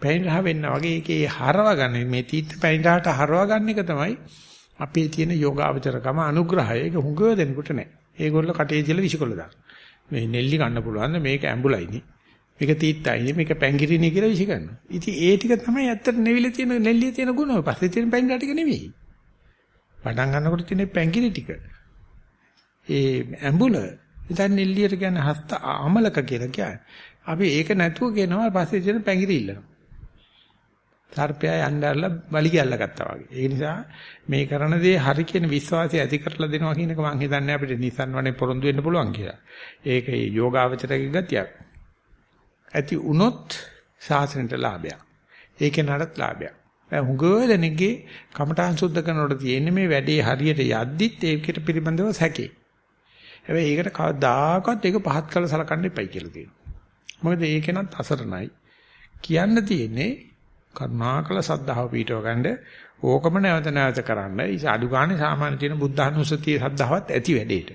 A: පැණි රහ වෙන්න වගේ ඒකේ හරව ගන්න මේ තිත්ත පැණි රහට හරව ගන්න එක තමයි අපේ තියෙන යෝගාවචරකම අනුග්‍රහය. ඒක හුඟ දෙනකොට නැහැ. ඒගොල්ල කටේ තියලා විසිකොල්ල දාන. මේ නෙල්ලි ගන්න පුළුවන් මේක ඇඹුලයිනේ. මේක තීත්තයිනේ මේක පැංගිරිනේ කියලා විසි කරනවා. ඉතින් ඒ ටික තමයි ඇත්තට නෙවිල තියෙන නෙල්ලියේ තියෙන ගුණ. පස්සේ තියෙන පැංගිරි ටික නෙවෙයි. පටන් ගන්නකොට තියෙන පැංගිරි ටික. ඒ ඇඹුල ඉතින් නෙල්ලියට කියන්නේ හස්ත අමලක කියලා කියන්නේ. අපි ඒක නැතුව කියනවා පස්සේ තියෙන පැංගිරි ඉල්ලනවා. සර්පයා යnderලා බලි ගැල්ලා ගත්තා වගේ. ඒ නිසා මේ කරන දේ හරි කියන විශ්වාසය ඇති කරලා දෙනවා කියන එක මම හිතන්නේ අපිට නිසන් වනේ පොරොන්දු වෙන්න පුළුවන් කියලා. ඒක යෝගාවචරයේ ගතියක්. ඇති වුණොත් සාසනයට ලාභයක්. ඒකේ නඩත් ලාභයක්. දැන් හුඟව දෙනෙක්ගේ කමඨාන් සුද්ධ කරනකොට තියෙන්නේ මේ වැඩේ හරියට යද්දිත් ඒකට පිළිබඳව සැකේ. හැබැයි ඒකට කවදාකවත් ඒක පහත් කළ සලකන්න එපයි කියලා තියෙනවා. මොකද ඒකෙනත් අසරණයි. කියන්න තියෙන්නේ කරුණාකල සද්ධාව පිටව ගන්න ඕකම නැවත නැවත කරන්න. ඒ අඩු ගානේ සාමාන්‍ය තියෙන බුද්ධානුස්සතිය සද්ධාවත් ඇති වැඩේට.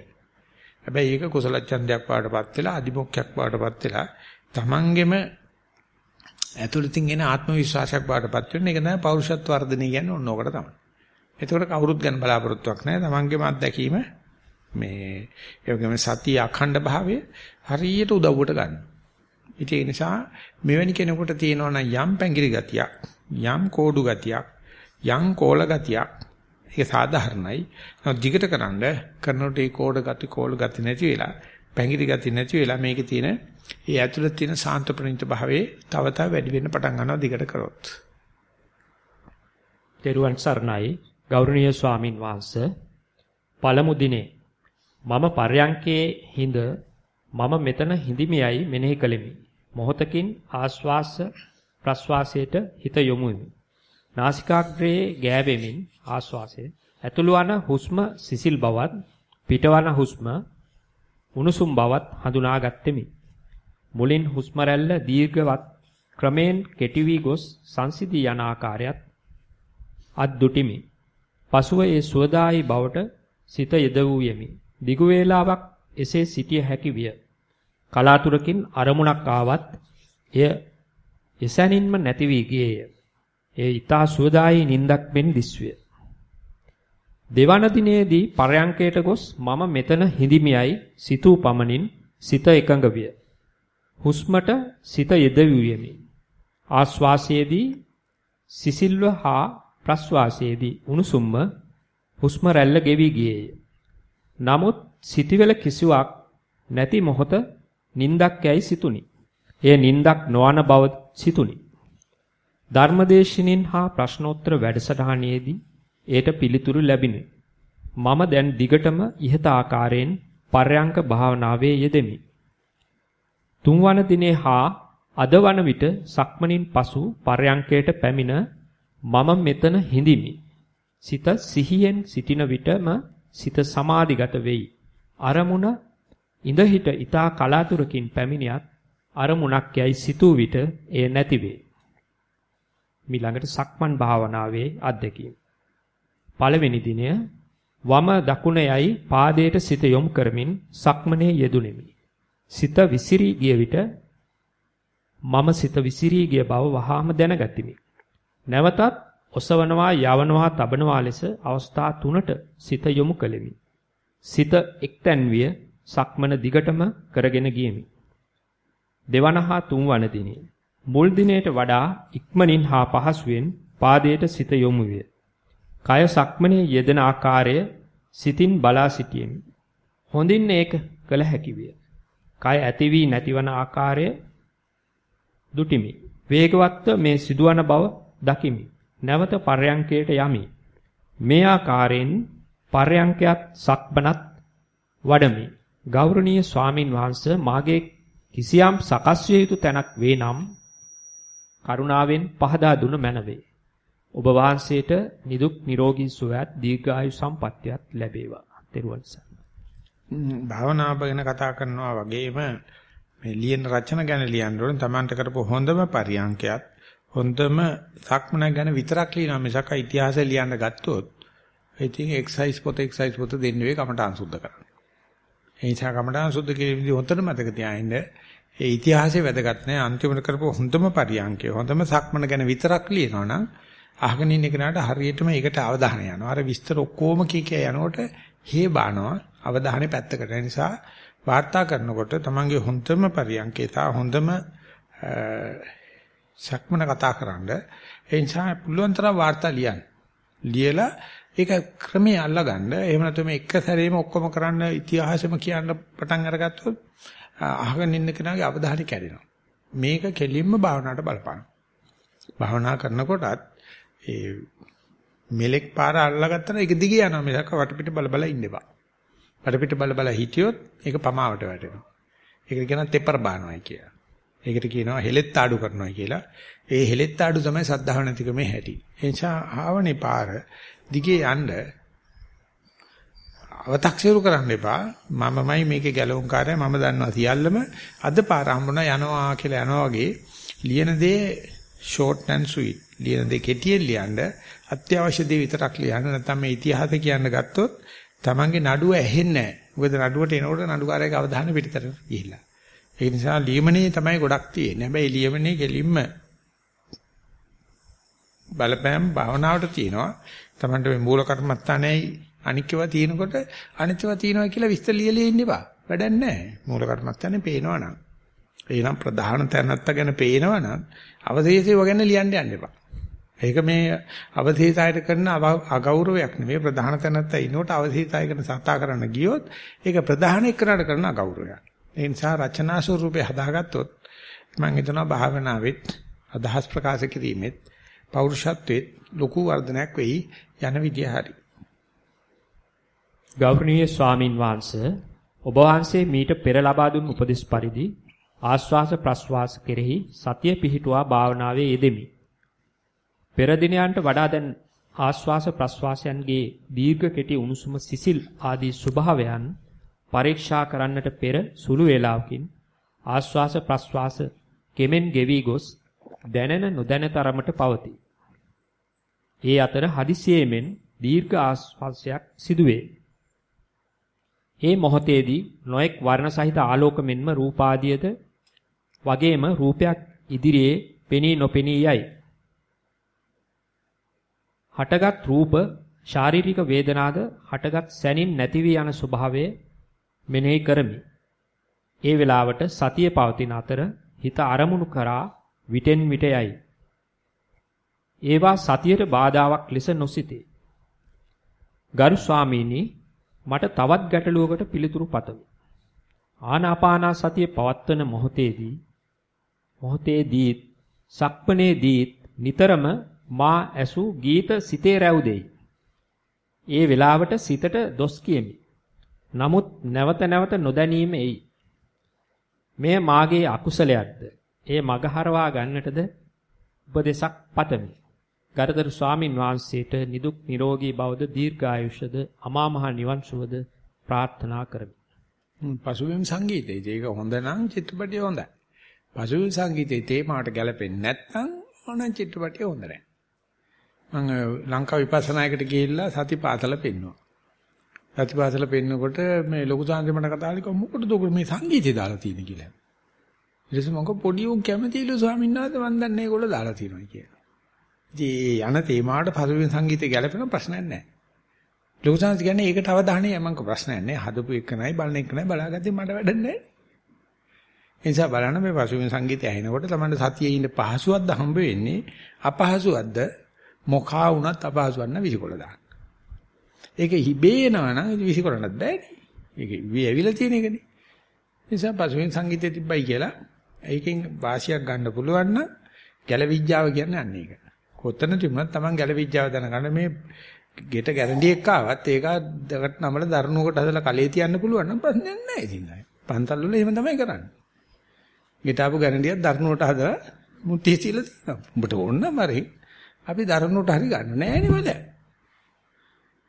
A: හැබැයි ඒක කුසල ඡන්දයක් වාටපත් වෙලා අදිමොක්ඛයක් වාටපත් වෙලා තමන්ගෙම ඇතුළතින් එන ආත්ම විශ්වාසයක් වාටපත් වෙන එක තමයි පෞරුෂත්ව වර්ධනය කියන්නේ ඕන ඔකට තමයි. එතකොට කවුරුත් ගන්න බලාපොරොත්තුවක් නැහැ. තමන්ගේම අත්දැකීම මේ ඒ වගේම සතිය අඛණ්ඩ භාවය හරියට උදව්වට ගන්න. ඉතින් ඒ නිසා මෙවැනි කෙනෙකුට තියෙනවා නම් යම් පැංගිරි ගතියක්, යම් කෝඩු ගතියක්, යම් කෝල ගතියක් ඒක සාධාරණයි. නමුත් දිගට කරන්ඩ කරනකොට ඒ කෝඩ ගති, කෝල ගති නැති වෙලා, පැංගිරි ගති නැති වෙලා මේකේ තියෙන ඒ ඇතුළත තියෙන සාන්ත ප්‍රණීත භාවයේ තව තව වැඩි වෙන්න පටන් ගන්නවා දිගට කරොත්.
B: දේරුවන් සර්ණයි ගෞරවනීය ස්වාමින් වහන්සේ පළමු දිනේ මම පර්යංකයේ හිඳ මම මෙතන හිඳිමියයි මෙනෙහි කළෙමි. මොහොතකින් ආශ්වාස ප්‍රශ්වාසයට හිත යොමුෙමි. නාසිකාග්‍රයේ ගෑවෙමින් ආශ්වාසය ඇතුළු වන හුස්ම සිසිල් බවත් පිටවන හුස්ම උණුසුම් බවත් හඳුනාගත්ෙමි. මුලින් හුස්ම රැල්ල දීර්ඝවත් ක්‍රමෙන් කෙටි වී ගොස් සංසිදී යන ආකාරයත් අත් දුටිමි. පසුව ඒ සුවදායි බවට සිත යෙද වූ යෙමි. දිගු වේලාවක් එසේ සිටිය හැකි විය. කලාතුරකින් අරමුණක් ආවත් එය එසැනින්ම නැති වී ගියේය. එය ඊතා සුවදායි නින්දක් මෙන් දිස්විය. දෙවන දිනේදී පරයන්කයට ගොස් මම මෙතන හිඳිමියයි සිතූ පමණින් සිත එකඟ විය. හුස්මට සිත යෙදවියෙමි. ආශ්වාසයේදී සිසිල්ව හා ප්‍රශ්වාසයේදී උණුසුම්ම හුස්ම රැල්ල ගෙවි ගියේය. නමුත් සිටිවල කිසිවක් නැති මොහොත නින්දක් යයි සිතුනි. එය නින්දක් නොවන බව සිතුනි. ධර්මදේශිනින් හා ප්‍රශ්නෝත්තර වැඩසටහනේදී ඒට පිළිතුරු ලැබිනි. මම දැන් දිගටම ඉහත ආකාරයෙන් පර්යංක භාවනාවේ යෙදෙමි. තුන්වන දිනේ හා අද වන විට සක්මනින් පසු පර්යංකයට පැමිණ මම මෙතන හිඳිමි. සිත සිහියෙන් සිටින විටම සිත සමාධිගත වෙයි. අරමුණ ඉඳ හිට ඊතා කලාතුරකින් පැමිණියත් අරමුණක් යයි සිතූ විට එය නැති වේ. මිළඟට සක්මන් භාවනාවේ අත්දැකීම. පළවෙනි දිනය වම දකුණ යයි පාදයට සිත යොමු කරමින් සක්මනේ යෙදුණෙමි. සිත විසිරී ගිය විට මම සිත විසිරී ගිය බව වහාම දැනගතිමි. නැවතත් ඔසවනවා යවනවා තබනවා ලෙස අවස්ථා තුනට සිත යොමු කළෙමි. සිත එක්තැන් විය සක්මන දිගටම කරගෙන ගියෙමි. දෙවන හා තුන්වන දිනේ මුල් දිනේට වඩා ඉක්මනින් හා පහසුවෙන් පාදයට සිත යොමු විය. කය සක්මනේ යෙදෙන ආකාරය සිතින් බලා සිටියෙමි. හොඳින් ඒක කළ හැකි විය. කය ඇති වී නැතිවන ආකාරය දුටිමි. වේගවත්ව මේ සිදුවන බව දකිමි. නැවත පර්යංකයට යමි. මේ ආකාරයෙන් පර්යංකයත් සක්බනත් වඩමි. ගෞරවනීය ස්වාමින් වහන්සේ මාගේ කිසියම් සකස් විය යුතු තැනක් වේ නම් කරුණාවෙන් පහදා දුන මැනවේ. ඔබ වහන්සේට නිදුක් නිරෝගී සුවයත් දීර්ඝායු සම්පන්නියත් ලැබේවා. ත්වන් සරණයි.
A: භාවනාව ගැන කතා කරනවා වගේම මේ ලියන රචන ගැන ලියන්න ඕනේ. Tamanට කරපු හොඳම පරියන්කයක් හොඳම සක්මන ගැන විතරක් ලියනවා මිසක් ඉතිහාසය ලියන්න ගත්තොත් ඉතින් එක්සයිස් පොත එක්සයිස් පොත දෙන්නේ වේ කමටහන් සුද්ධ කරන්න. ඒ නිසා කමටහන් සුද්ධ කිරීමේදී හොඳට මතක තියාගන්න ඒ ඉතිහාසය වැදගත් නෑ අන්තිමට කරපු හොඳම පරියන්කය හොඳම සක්මන ගැන විතරක් ලියනවනම් අහගෙන ඉන්න කෙනාට හරියටම ඒකට අවධානය යනවා. අර විස්තර ඔක්කොම කී කිය යනකොට හේ බානවා අවධානය පැත්තකට. ඒ නිසා වාර්තා කරනකොට තමන්ගේ හොඳම පරියන්කේ තා හොඳම සක්මන කතා කරන්න. ඒ නිසා පුළුවන් තරම් වාර්තා ලියන්න. ලියලා ඒක ක්‍රමයේ අල්ලගන්න. එහෙම නැත්නම් එක සැරේම ඔක්කොම කරන්න ඉතිහාසෙම කියන්න පටන් අරගත්තොත් අහගෙන ඉන්න කෙනාගේ අවධානය කැඩෙනවා. මේක කෙලින්ම භාවනාවට බලපාන. භාවනා කරනකොටත් ඒ මෙලෙක් පාර අල්ලගත්තා ඒක දිගේ යනවා මිසක් වටපිට බල බල ඉන්න එපා. වටපිට බල බල හිටියොත් ඒක පමාවට වැටෙනවා. ඒකට කියනවා තෙපර බානවයි කියලා. ඒකට කියනවා හෙලෙත් ආඩු කරනවායි කියලා. ඒ හෙලෙත් ආඩු තමයි සද්ධාව නැතිකමේ හැටි. ඒ නිසා ආවනේ පාර දිගේ යන්න අව탁සිරු කරන්න එපා. මමමයි මේකේ ගැලවුම්කාරය මම දන්නවා සියල්ලම අද පාර හම්බුණා යනවා කියලා යනවා වගේ ලියන දේ short and sweet. ලියන දේ කෙටියෙන් ලියන්න අත්‍යවශ්‍ය දේ විතරක් ලියන්න නැත්නම් මේ ඉතිහාස කියන්න ගත්තොත් Tamange නඩුව ඇහෙන්නේ නැහැ. මොකද නඩුවට එනකොට නඩුකාරයාගේ අවධානය පිටතට ගිහිල්ලා. ඒ නිසා ලියමනේ තමයි ගොඩක් තියෙන්නේ. හැබැයි ලියමනේ කෙලින්ම බලපෑම් භාවනාවට තියෙනවා. Tamanට මේ මූල කර්මත්තානේ අනික්කව තියෙනකොට අනිත්‍යව තියෙනවා කියලා විස්තර ලියලා ඉන්න එපා. වැඩක් නැහැ. මූල කර්මත්තානේ පේනවනම්. එනම් ප්‍රධාන තැනත්ත ගැන පේනවනම් අවශේෂය ගැන ලියන්න යන්න එපා. ඒක මේ අවශේෂායට කරන අගෞරවයක් නෙවෙයි ප්‍රධාන තැනත්ත ඉන්නකොට අවශේෂාය ගැන සතා කරන්න ගියොත් ඒක ප්‍රධාන එක්කනට කරන අගෞරවයක්. ඒ නිසා රචනා ස්වරූපේ හදාගත්තොත් මම හිතනවා භාවනාවෙත් අදහස් ප්‍රකාශ කිරීමෙත් පෞරුෂත්වෙත් ලොකු වර්ධනයක් වෙයි යන විදිය හරි.
B: ගෞරවනීය ස්වාමින් වහන්සේ ඔබ වහන්සේ මීට පෙර ලබා දුන් උපදෙස් පරිදි ආශ්වාස ප්‍රශ්වාස කෙරෙහි සතිය පිහිටුවා භාවනාවේ යෙදෙමි. පෙර දිනයන්ට වඩා දැන් ආශ්වාස ප්‍රශ්වාසයන්ගේ දීර්ඝ කෙටි උණුසුම සිසිල් ආදී ස්වභාවයන් පරීක්ෂා කරන්නට පෙර සුළු වේලාවකින් ආශ්වාස ප්‍රශ්වාස කෙමෙන් ගෙවි ගොස් දැනෙන නොදැන තරමට පවතී. ඒ අතර හදිසියෙමින් දීර්ඝ ආශ්වාසයක් සිදුවේ. ඒ මොහොතේදී නොඑක් වර්ණ සහිත ආලෝක මෙන්ම රූපාදියද වගේම රූපයක් ඉදිරියේ පෙනී නොපෙනී යයි. හටගත් රූප ශාරීරික වේදනාද හටගත් සැනින් නැති වී යන ස්වභාවය මෙනෙහි කරමි. ඒ වෙලාවට සතිය පවතින අතර හිත අරමුණු කරා විටෙන් විට යයි. ඒවා සතියට බාධාවක් ලෙස නොසිතේ. ගරු ස්වාමීනි මට තවත් ගැටලුවකට පිළිතුරු පතමි. ආනාපානා සතිය පවත්වන මොහොතේදී මොහොතේදීත් සක්පනේදීත් නිතරම මා ඇසු ගීත සිතේ රැවුදෙයි. ඒ වෙලාවට සිතට දොස් කියමි. නමුත් නැවත නැවත නොදැනීම එයි. මෙය මාගේ අකුසලයක්ද? එය මගහරවා ගන්නටද උපදේශක් පතමි. ගරුතර ස්වාමින් වහන්සේට නිදුක් නිරෝගී බවද දීර්ඝායුෂද අමා මහ නිවන් සුවද ප්‍රාර්ථනා කරමි.
A: පසුබිම් සංගීතය ඒක හොඳ නම් චිත්‍රපටිය හොඳයි. පසුබිම් සංගීතයේ තේමාවට ගැලපෙන්නේ නැත්නම් ඕන චිත්‍රපටිය හොඳ නැහැ. මම ලංකා විපස්සනායකට ගිහිල්ලා සතිපාසල පෙන්නුවා. සතිපාසල පෙන්නකොට මේ ලොකු සාන්තිමට කතා කරලා මොකටද ඔක මේ සංගීතය දාලා තියෙන්නේ කියලා. ඊට පස්සේ මම පොඩි උන් කැමතිලු ස්වාමීන් වහන්සේ මන් දන්නේ ඒගොල්ලෝ දාලා තියෙනවා කියලා. ඉතින් යන තේමාවට පසුබිම් සංගීතය ගැලපෙන ප්‍රශ්නයක් නැහැ. ලොකු සාන්ති කියන්නේ ඒකට අවධානය යමන්ක ප්‍රශ්නයක් නැහැ. හදපු එක නයි බලන එක නයි බලාගත්තේ මට වැඩක් නැහැ. ඒ නිසා බලන්න මේ පසුබිම් සංගීතය ඇහෙනකොට තමයි සතියේ ඉන්න පහසුවක්ද හම්බ වෙන්නේ අපහසුවක්ද මොකා වුණත් අපහසුවක් නැ විසිකොල දාන්න. ඒක හිබේ එනවා නම් විසිකොලන්නත් බෑනේ. ඒක ඉවි ඇවිල්ලා තියෙන එකනේ. ඒ නිසා පසුබිම් සංගීතය තිබ්බයි කියලා ඒකෙන් වාසියක් ගන්න පුළුවන් නම් ගැලවිඥාව කියන්නේ අන්න ඒක. කොතන තිබුණත් Taman ගැලවිඥාව දැනගන්න මේ ගෙට ගැරන්ටි එකක් ආවත් ඒක දකට නමල දරුණුවකට හදලා කලේ තියන්න පුළුවන් නම් ප්‍රශ්නයක් නැහැ ඉතින්. පන්තල් වල එහෙම තමයි කරන්නේ. ගෙටාපු ගැරන්ටියක් දරුණුවට හදලා මුට්ටිය තියලා තියෙනවා. උඹට ඕන නම් හරි අපි දරුණුවට හරි ගන්න නෑනේ වල.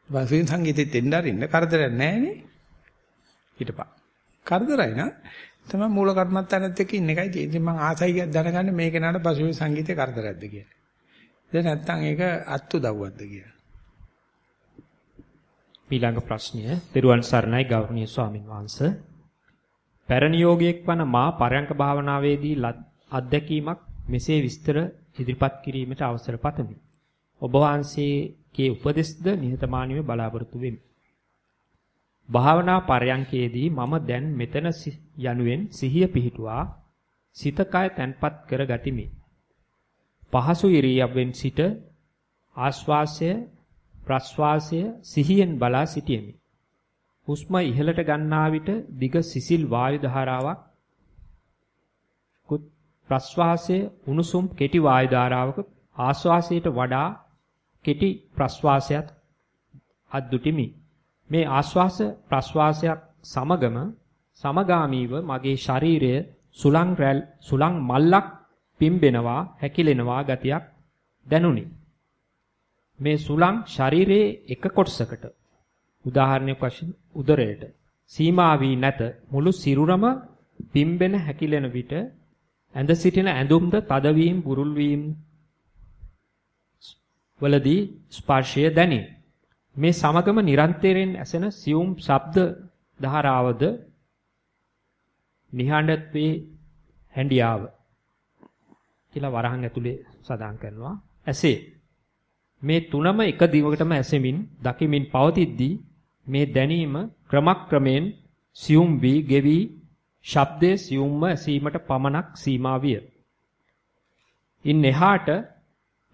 A: වාසින් සංගීතෙත් දෙන්න අරින්න කරදරයක් නෑනේ. හිටපන්. කරදරයි නා තමයි මූල කර්මත්තානෙත් එක්ක ඉන්න එකයි තියෙන්නේ. මම ආසයි දැනගන්න මේක නඩ පසුවේ සංගීතේ කරදරයක්ද කියලා. දැන් නැත්තම් ඒක අත්තු දව්වක්ද කියලා.
B: ඊළඟ ප්‍රශ්නය දරුවන් සරණයි ගෞරවනීය ස්වාමින් වහන්සේ පැරණි යෝගියෙක් වන මා පරයන්ක භාවනාවේදී අත්දැකීමක් මෙසේ විස්තර ඉදිරිපත් කිරීමට අවසර පතමි. ඔබ වහන්සේගේ උපදෙස්ද නිහතමානීව බලාපොරොත්තු වෙමි. භාවනා පරයන්කේදී මම දැන් මෙතන යනුවෙන් සිහිය පිහිටුවා සිත කය තැන්පත් කර ගතිමි. පහසු ඉරියව්වෙන් සිට ආශ්වාසය ප්‍රශ්වාසය සිහියෙන් බලා සිටියෙමි. හුස්ම ඉහළට ගන්නා විට දිග සිසිල් වායු ධාරාවක් ප්‍රශ්වාසයේ උණුසුම් කෙටි වායු ධාරාවක ආශ්වාසයට වඩා කෙටි ප්‍රශ්වාසයක් අද්දුටිමි. මේ ආශ්වාස ප්‍රශ්වාසයක් සමගම සමගාමීව මගේ ශරීරය සුලං රැල් සුලං මල්ලක් පිම්බෙනවා හැකිලෙනවා ගතියක් දැනුනි. මේ සුලං ශරීරයේ එක කොටසකට උදාහරණයක් වශයෙන් උදරයට සීමා වී නැත මුළු සිරුරම පිම්බෙන හැකිලෙන විට ඇඳ සිටින ඇඳුම්ද තදවීම බුරුල් වීම වලදී ස්පර්ශය දැනේ. මේ සමගම නිරන්තරයෙන් ඇසෙන සියුම් ශබ්ද ධාරාවද නිහඬත්වේ හැඬියාව කියලා වරහන් ඇතුලේ සඳහන් කරනවා. ඇසේ මේ තුනම එක දිවකටම ඇසෙමින් දකිමින් පවතිද්දී මේ දැනීම ක්‍රමක්‍රමයෙන් සියුම් වී ගෙවි ශබ්දයේ සියුම්ම ඇසීමට පමණක් සීමා විය. ඉන් එහාට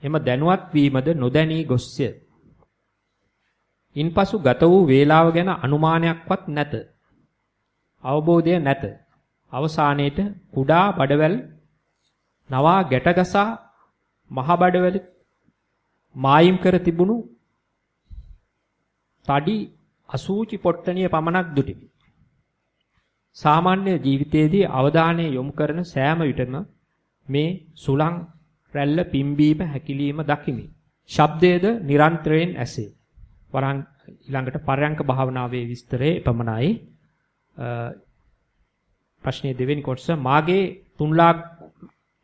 B: එම දැනුවත් වීමද නොදැනී ගොස්ය. ඉන්පසු ගත වූ වේලාව ගැන අනුමානයක්වත් නැත. අවබෝධය නැත. අවසානයේට කුඩා බඩවැල් නවා ගැටගසා මහ බඩවැල් මායිම් කර තිබුණු තඩි අසූචි පොට්ටනිය පමණක් දුටිමි. සාමාන්‍ය ජීවිතයේදී අවධානය යොමු කරන සෑම විටම මේ සුලං රැල්ල පිම්බීම හැකිලිම දකිමි. ශබ්දයේද නිරන්තරයෙන් ඇසේ. වරන් ඊළඟට පරයන්ක භාවනාවේ විස්තරේ එපමණයි. ප්‍රශ්නේ දෙවෙනි කොටස මාගේ තුන්ලා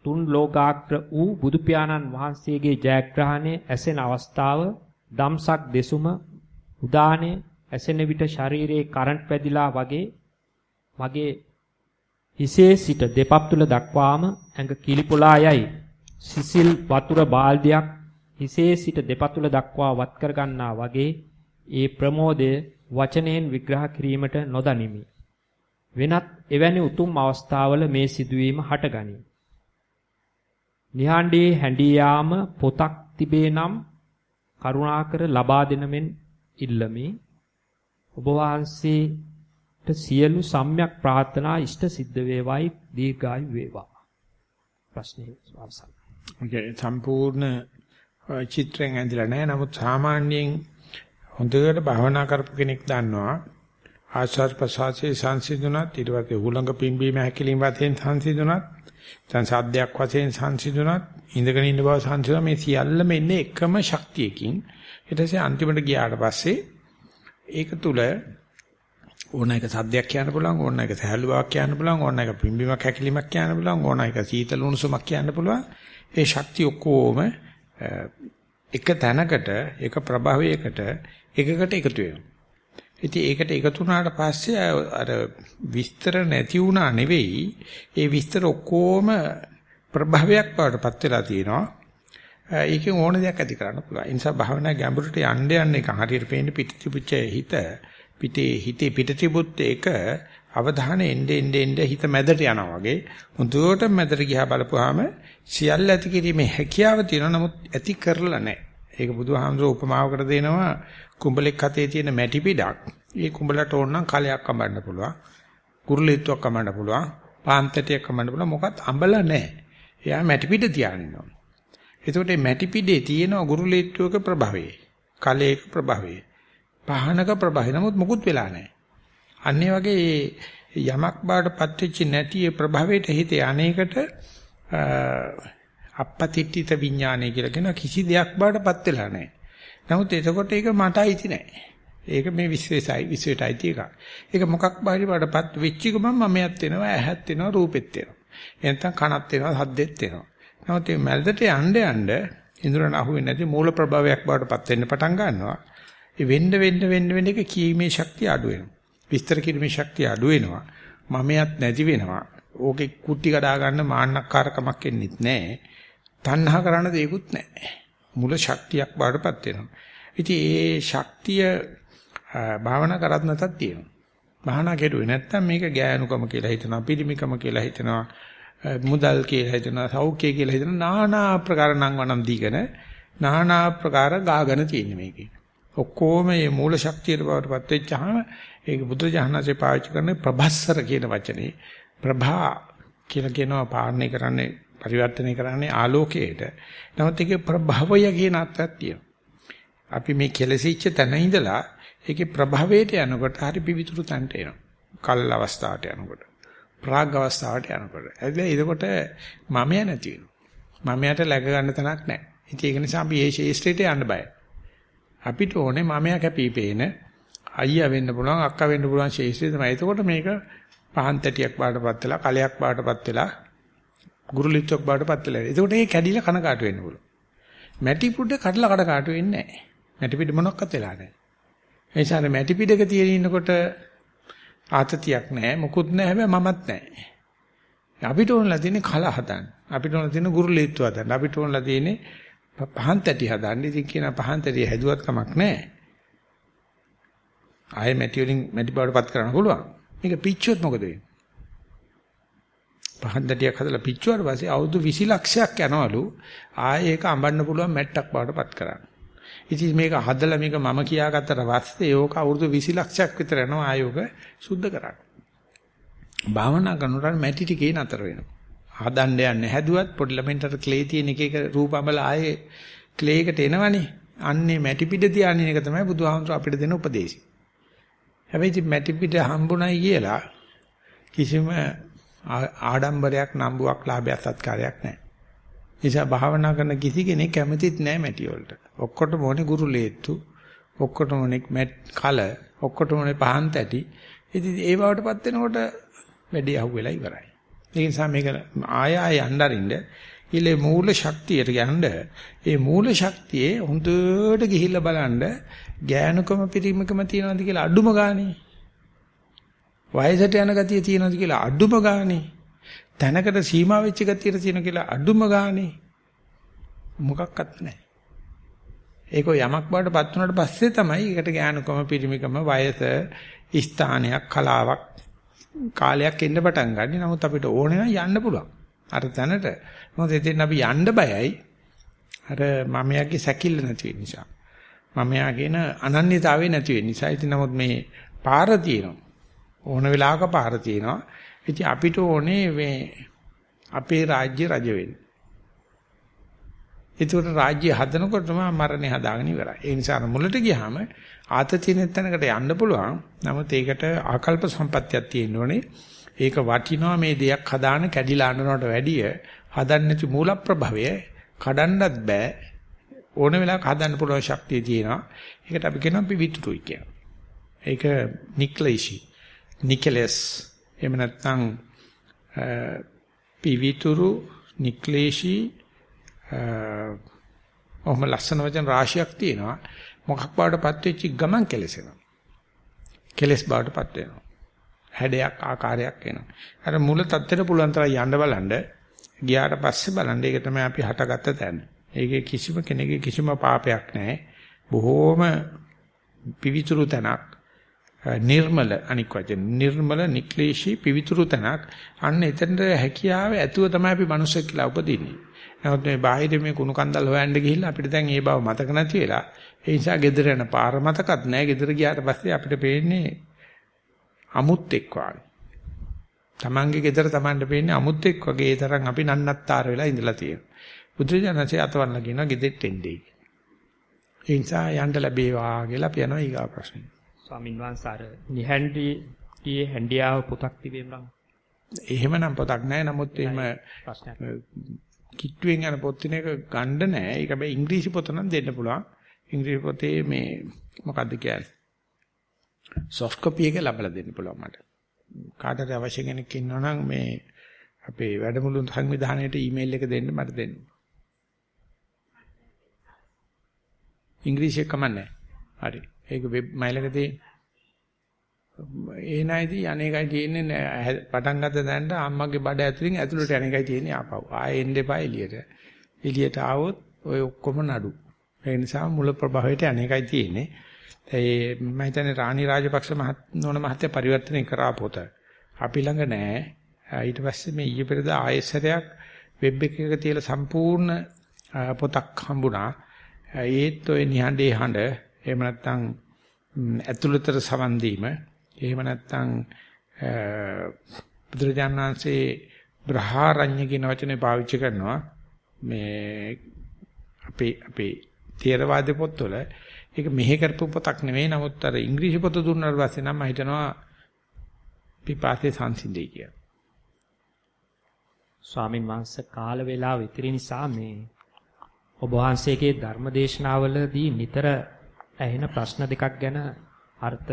B: තුන් ලෝකාග්‍ර වූ බුදු පියාණන් වහන්සේගේ ජයග්‍රහණය ඇසෙන අවස්ථාව දම්සක් දෙසුම උදානය ඇසෙන විට ශරීරයේ කරන්ට් පැදිලා වගේ මගේ හිසේ සිට දෙපප් තුල දක්වාම ඇඟ කිලිපොලා යයි. සිසිල් වතුර බාල්දියක් හිසේ සිට දෙපතුල දක්වා වත් කර ගන්නා වගේ ඒ ප්‍රමෝදය වචනයෙන් විග්‍රහ කිරීමට නොදනිමි. වෙනත් එවැනි උතුම් අවස්ථාවල මේ සිදුවීම හටගනී. නිහඬේ හැඬී යාම පොතක් තිබේ නම් කරුණාකර ලබා දෙන මෙන් ඉල්ලමි. ඔබ වහන්සේට සියලු සම්‍යක් ප්‍රාර්ථනා ඉෂ්ට සිද්ධ වේවායි දීර්ඝායු වේවා. ප්‍රශ්නේ අවසන්.
A: ඔකේ සම්පූර්ණ චිත්‍රයෙන් ඇඳලා නැහැ. නමුත් සාමාන්‍යයෙන් හොඳට භාවනා කරපු කෙනෙක් දන්නවා. ආස්වාද ප්‍රසආසයේ සංසිඳුණත් ඊට පස්සේ උලංග පිම්බීම හැකිලිම වශයෙන් සංසිඳුණත් දැන් සාධ්‍යයක් වශයෙන් සංසිඳුණත් ඉඳගෙන ඉන්න බව සංසිඳුණා. මේ සියල්ලම එන්නේ එකම ශක්තියකින්. ඊට පස්සේ අන්තිමට ගියාට පස්සේ ඒක තුල ඕන එක සද්දයක් කියන්න පුළුවන් ඕන එක සහැල්ලු බවක් කියන්න පුළුවන් ඕන එක පිම්බීමක් හැකිලිමක් කියන්න පුළුවන් ඕන එක සීතල උණුසුමක් කියන්න පුළුවන්. ඒ ශක්තිය ඔක්කොම එක තැනකට එක ප්‍රභාවයකට එකකට එකතු වෙනවා. ඉතින් ඒකට එකතු වුණාට පස්සේ අර විස්තර නැති වුණා නෙවෙයි ඒ විස්තර ඔක්කොම ප්‍රභාවයක් බවටපත් වෙලා තියෙනවා. ඒකෙන් ඕන දෙයක් ඇති කරන්න පුළුවන්. ඒ නිසා භාවනා ගැඹුරට යන්න යන්න එක හරියට පේන්න පිටිතිපුච්ච හිත පිටේ හිතේ පිටිතිපුත් එක අවධානය එnde ende ende හිත මැදට යනවා වගේ මුදුවට මැදට ගියා බලපුවාම සියල්ල ඇති කිරීමේ හැකියාව තියෙනවා නමුත් ඇති කරලා නැහැ. ඒක බුදුහාමුදුරුවෝ උපමාවකට දෙනවා කුඹලෙක් අතේ තියෙන මැටි පිටක්. ඒ කුඹලට ඕන නම් කලයක් අඹන්න පුළුවන්. කුරුලෙත්තුවක් අඹන්න පුළුවන්. පාන්තටියක් අඹන්න පුළුවන්. මොකත් අඹලා නැහැ. එයා මැටි පිට තියාගෙන ඉන්නවා. එතකොට මේ මැටි පිටේ තියෙන ගුරුලෙත්තුවක ප්‍රභවය. කලයක ප්‍රභවය. පහනක ප්‍රභවය. නමුත් මුකුත් වෙලා නැහැ. අන්නේ වගේ යමක් බාටපත් වෙච්ච නැති ඒ ප්‍රභවයට හිතේ අනේකට අපපතිට්ඨිත විඥානය කියලා කියන කිසි දෙයක් බාටපත් වෙලා නැහැ. නමුත් එතකොට ඒක මට අයිති නැහැ. ඒක මේ විශ්වේසයි විශ්වයට අයිති එකක්. ඒක මොකක් බාටපත් වෙච්ච ගමන් මමයක් වෙනවා, ඇහත් වෙනවා, රූපෙත් වෙනවා. එනතන් කනත් වෙනවා, හද්දෙත් වෙනවා. නමුත් මේ මැල්දට යන්න යන්න ඉඳුරන අහුවෙන්නේ නැති මූල ප්‍රභවයක් බාටපත් වෙන්න පටන් ගන්නවා. ඒ වෙන්න වෙන්න වෙන්න වෙන්න එක කීමේ ශක්තිය අඩු වෙනවා. විස්තර කිරීමේ ශක්තිය අඩු වෙනවා. මමයක් නැති වෙනවා. ඕකේ කුටි කඩා ගන්න මාන්නක්කාරකමක් එන්නෙත් නැහැ. තණ්හා කරන දෙයක්වත් නැහැ. මුල ශක්තියක් බාටපත් වෙනවා. ඉතින් ඒ ශක්තිය භාවනා කරත් නැතත් තියෙනවා. භාවනා කෙරුවේ නැත්තම් මේක ගෑනුකම කියලා හිතනවා, පිරිමිකම කියලා හිතනවා, මුදල් කියලා හිතනවා, සෞඛ්‍ය කියලා හිතනවා, নানা ආකාර නම් වනම් දීගෙන নানা ආකාර ගාගෙන තියෙන්නේ මේකේ. ඔක්කොම මේ මූල ශක්තියට බවටපත් වෙච්චාම ඒක බුදු ජානනාසේ පාවිච්චි කරන්නේ ප්‍රභස්සර කියන වචනේ. ප්‍රභා කියලා කියනවා පාලනය කරන්නේ පරිවර්තනය කරන්නේ ආලෝකයට. නමුත් ඒකේ ප්‍රභවය කියන අර්ථයක් තියෙනවා. අපි මේ කෙලසිච්ච තැන ඉඳලා ඒකේ ප්‍රභවයට යනකොට හරි පිවිතුරු තැනට එනවා. කල් අවස්ථාවට යනකොට. ප්‍රාග් අවස්ථාවට යනකොට. හැබැයි එතකොට මමයා නැති වෙනවා. මමයාට läග ගන්න තැනක් නැහැ. ඉතින් ඒක නිසා අපි මේ ශේෂ්ත්‍රයට යන්න බයයි. අපිට ඕනේ මමයා කැපිපේන අයියා වෙන්න පුළුවන් අක්කා වෙන්න පුළුවන් ශේෂ්ත්‍රය තමයි. එතකොට මේක පහන් තැටියක් බාටපත් වෙලා කලයක් බාටපත් වෙලා ගුරුලිච්චක් බාටපත් වෙලා. එතකොට ඒ කැඩිලා කනකාට වෙන්න පුළුවන්. මැටි පුඩ කඩලා කඩකාට වෙන්නේ නැහැ. මැටි පිට මොනක්වත් වෙලා නැහැ. ඒ නිසා මැටි පිටක තියෙන ඉන්නකොට ආතතියක් නැහැ මොකුත් නැහැ හැබැයි මමත් නැහැ. අපිට ඕනලා තියෙන්නේ කල හදන්න. අපිට ඕනලා තියෙන්නේ ගුරුලිච්ච හදන්න. අපිට ඕනලා තියෙන්නේ පහන් තැටි හදන්න. ඉතින් කියන පහන් තැටි හැදුවත් කමක් නැහැ. ආයෙ මැටි වලින් මැටි බවටපත් කරන්න පුළුවන්. මේක පිච්චුවොත් මොකද වෙන්නේ? පහන් තැටියක් හදලා පිච්චුවාට පස්සේ අවුරුදු 20 ලක්ෂයක් යනවලු ආයෙ ඒක අඹන්න පුළුවන් මැට්ටක් බවටපත් කරන්න. ඉතින් මේක හදලා මේක මම කියාගත්තට පස්සේ ඕක අවුරුදු 20 ලක්ෂයක් විතර යනවා ආයෝග සුද්ධ කරන්න. භාවනා කරනකොට මැටි ටිකේ නතර වෙනවා. හදන්න යන්නේ හැදුවත් පොඩි ළමෙන්ට ක්ලේ තියෙන එක එක රූපඹල ආයේ ක්ලේ එකට එනවනේ. අන්නේ මැටි පිට තියාගෙන එක තමයි බුදුහාමුදුර අපිට දෙන උපදේශය. හැබැයි ඉතින් මැටි පිට හම්බුණයි කියලා කිසිම ආඩම්බරයක් නම්බුවක් ලාභයක් සත්කාරයක් නැහැ. නිසා භාවනා කරන කිසි කෙනෙක් කැමතිත් නැහැ මැටි වලට. ඔක්කොටම ඕනේ ගුරු ලේත්තු, ඔක්කොටම ඕනේ මැට් කල, ඔක්කොටම ඕනේ පහන් තැටි. ඉතින් ඒ බවටපත් වෙනකොට වැඩි අහුවෙලා ඉවරයි. ඒ නිසා මේක ආය ආය යnderින්ද ඊළේ මූල ශක්තියට යන්න ඒ මූල ශක්තියේ හොඳට ගිහිල්ලා බලන්න ගෑනුකම පිරිමකම තියනවාද කියලා අඩුම ගානේ. වයසට යන ගතිය තියනවාද කියලා අඩුම ගානේ. තැනකට සීමා වෙච්ච ගතියට තියෙන කියලා අඩුම ගානේ. මොකක්වත් නැහැ. ඒක යමක් බාටපත් වුණාට පස්සේ තමයි ඒකට ඥානකම පිරිමිකම වයස ස්ථානයක් කලාවක් කාලයක් එන්න පටන් ගන්න. නමුත් අපිට ඕනේ නම් යන්න පුළුවන්. අර තැනට. මොකද එතෙන් අපි යන්න බයයි. අර මමයාගේ සැකිල්ල නැති වෙන නිසා. මමයා කියන අනන්‍යතාවය නැති වෙන නිසා. ඉතින් නමුත් මේ පාර තියෙනවා. ඕන වෙලාවක පාර තියෙනවා. ඉතින් අපිට ඕනේ මේ අපේ රාජ්‍ය රජ වෙන්න. ඒතකොට රාජ්‍ය හදනකොටම මරණය හදාගෙන ඉවරයි. ඒ නිසා මුලට ගියාම ආතතියෙන් තැනකට යන්න පුළුවන්. නමුත් ඒකට ආකල්ප සම්පත්තියක් තියෙන්න ඕනේ. ඒක වටිනවා මේ දෙයක් හදාන කැඩිලා අඬනවට වැඩිය හදන්න නැති මූල ප්‍රභවය කඩන්නත් බෑ. ඕන වෙලාවක හදන්න පුළුවන් ශක්තිය තියෙනවා. ඒකට අපි කියනවා පිවිතුරුයි කියලා. ඒක නික්ලේශී. නිකලස්. එහෙම නැත්නම් පිවිතුරු නික්ලේශී ඔහොම ලස්සන වචන රාශියක් තියෙනවා. මොකක් බවටපත් වෙච්ච ගමන් කෙලසෙනවා. කෙලස් බවටපත් වෙනවා. හැඩයක් ආකාරයක් එනවා. අර මුල තත්ත්වෙට පුළුවන් තරම් යන්න බලන්න ගියාට පස්සේ බලන්න ඒක තමයි අපි හටගත්ත තැන. ඒකේ කිසිම කෙනෙකුගේ කිසිම පාපයක් නැහැ. බොහෝම පිවිතුරු තැනක්. නිර්මල අනික් වචන නිර්මල නික්ලේශී පිවිතුරු තැනක්. අන්න එතනට හැකියාව ඇතුව තමයි අපි මනුස්සයෙක් කියලා උපදින්නේ. නමුත් මේ බාහිර මේ කුණු කන්දල් හොයන්න ගිහිල්ලා අපිට දැන් ඒ බව මතක නැති වෙලා ඒ නිසා ගෙදර යන පාර මතකත් නැහැ. ගෙදර ගියාට පස්සේ අපිට පේන්නේ අමුත් එක් වගේ. Tamange ගෙදර Tamanට පේන්නේ අමුත් එක් වගේ ඒ තරම් අපි නන්නත්තර වෙලා ඉඳලා තියෙනවා. බුදුරජාණන්සේ අතවන්න කියනවා ගෙදෙට්ට එන්නේ. ඒ නිසා යන්න ලැබේවා කියලා අපි යනවා ඊගා ප්‍රශ්නේ.
B: ස්වාමින් වහන්සේ අර නිහඬි tie හැන්දියාව පොතක් තිබෙම නම්
A: එහෙමනම් පොතක් නැහැ. නමුත් එහෙම කිට්ටුවෙන් යන පොත් තින එක ගන්න නැහැ. ඒක හැබැයි ඉංග්‍රීසි පොත නම් දෙන්න පුළුවන්. ඉංග්‍රීසි පොතේ මේ මොකද්ද කියන්නේ? සොෆ්ට් කොපි එක ලබලා දෙන්න පුළුවන් මට. කාටද අවශ්‍ය කෙනෙක් ඉන්නවා නම් මේ අපේ වැඩමුළු සංවිධානයේට ඊමේල් එක දෙන්න මට දෙන්න. ඉංග්‍රීසි එක කමන්නේ. හරි. ඒක වෙබ් මයිලක තියෙන. ඒ නැයිදී අනේකයි තියෙන්නේ පටන් ගත්ත දැනට අම්මගේ බඩ ඇතුලින් ඇතුළට අනේකයි තියෙන්නේ ආපහු. ආයෙ එන්න එපා එළියට. එළියට ආවොත් ඔය ඔක්කොම නඩු. ඒ නිසා මුල ප්‍රභාවයට අනේකයි තියෙන්නේ. ඒ මම හිතන්නේ රාණි රාජපක්ෂ මහත් නෝන මහත්තයා පරිවර්තනය කරා පොත. අපි ළඟ නෑ. ඊට පස්සේ මේ ඊයේ පෙරද ආයෙසරයක් වෙබ් එකක තියලා සම්පූර්ණ පොතක් හම්බුණා. ඒත් ඔය නිහඬේ හඬ එහෙම නැත්නම් ඇතුළතට සවන් දීම එහෙම නැත්නම් බුදුරජාණන්සේ බ්‍රහාරඤ්‍ය කියන වචනේ පාවිච්චි කරනවා මේ අපේ අපේ තේරවාද පොත්වල ඒක මෙහෙ කරපු පොතක් නෙවෙයි නමුත් අර ඉංග්‍රීසි පොත දුන්නාට පස්සේ නම් මම හිතනවා පිපාසයේ සංසිඳෙයි කියලා.
B: ස්වාමින් වහන්සේ කාල වේලාව ඉතිරි නිසා මේ ඔබ වහන්සේගේ ධර්මදේශනාවලදී නිතර ඇහෙන ප්‍රශ්න දෙකක් ගැන අර්ථ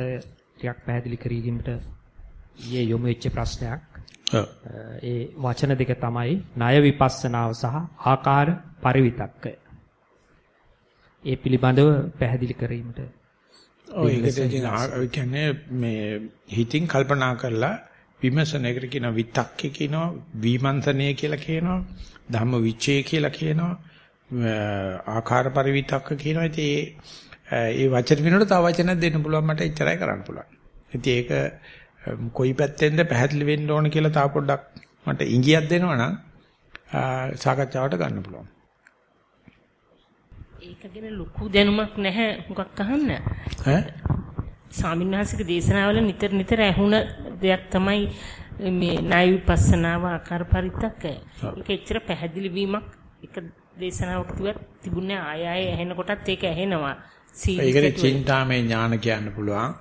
B: ටිකක් පැහැදිලි කිරීමට ඊයේ යොමු වෙච්ච ප්‍රශ්නයක්. ඒ වචන දෙක තමයි ණය විපස්සනාව සහ ආකාර පරිවිතක්කය. ඒ පිළිබඳව පැහැදිලි කිරීමට.
A: ඔය ඒකට කියන්නේ මේ හිතින් කල්පනා කරලා විමසන එකට කියන විතක්කේ කියනවා විමන්තනය කියලා කියනවා ධම්ම විචේ කියලා කියනවා ආකාර පරිවිතක්ක කියනවා ඉතින් ඒ වචන වෙනකොට තව වචනක් දෙන්න පුළුවන් මට එච්චරයි කරන්න පුළුවන්. ඉතින් ඒක කොයි පැත්තෙන්ද පැහැදිලි වෙන්න ඕන කියලා තා පොඩ්ඩක් මට ඉඟියක් දෙනවා නම් සාකච්ඡාවට ගන්න පුළුවන්.
C: ඒක ගැන ලොකු දැනුමක් නැහැ මොකක් අහන්න. ඈ? ස්වාමින්වහන්සේගේ දේශනාවල නිතර නිතර ඇහුණ දෙයක් තමයි මේ ණය විපස්සනාව ආකාර පරිත්තක්කය. ඒක එච්චර පැහැදිලි වීමක් එක දේශනාවක් තිබුණේ ආය ආය ඇහෙන කොටත් ඒක ඇහෙනවා.
A: ඒකට චින්තාමය ඥාන කියන්න පුළුවන්.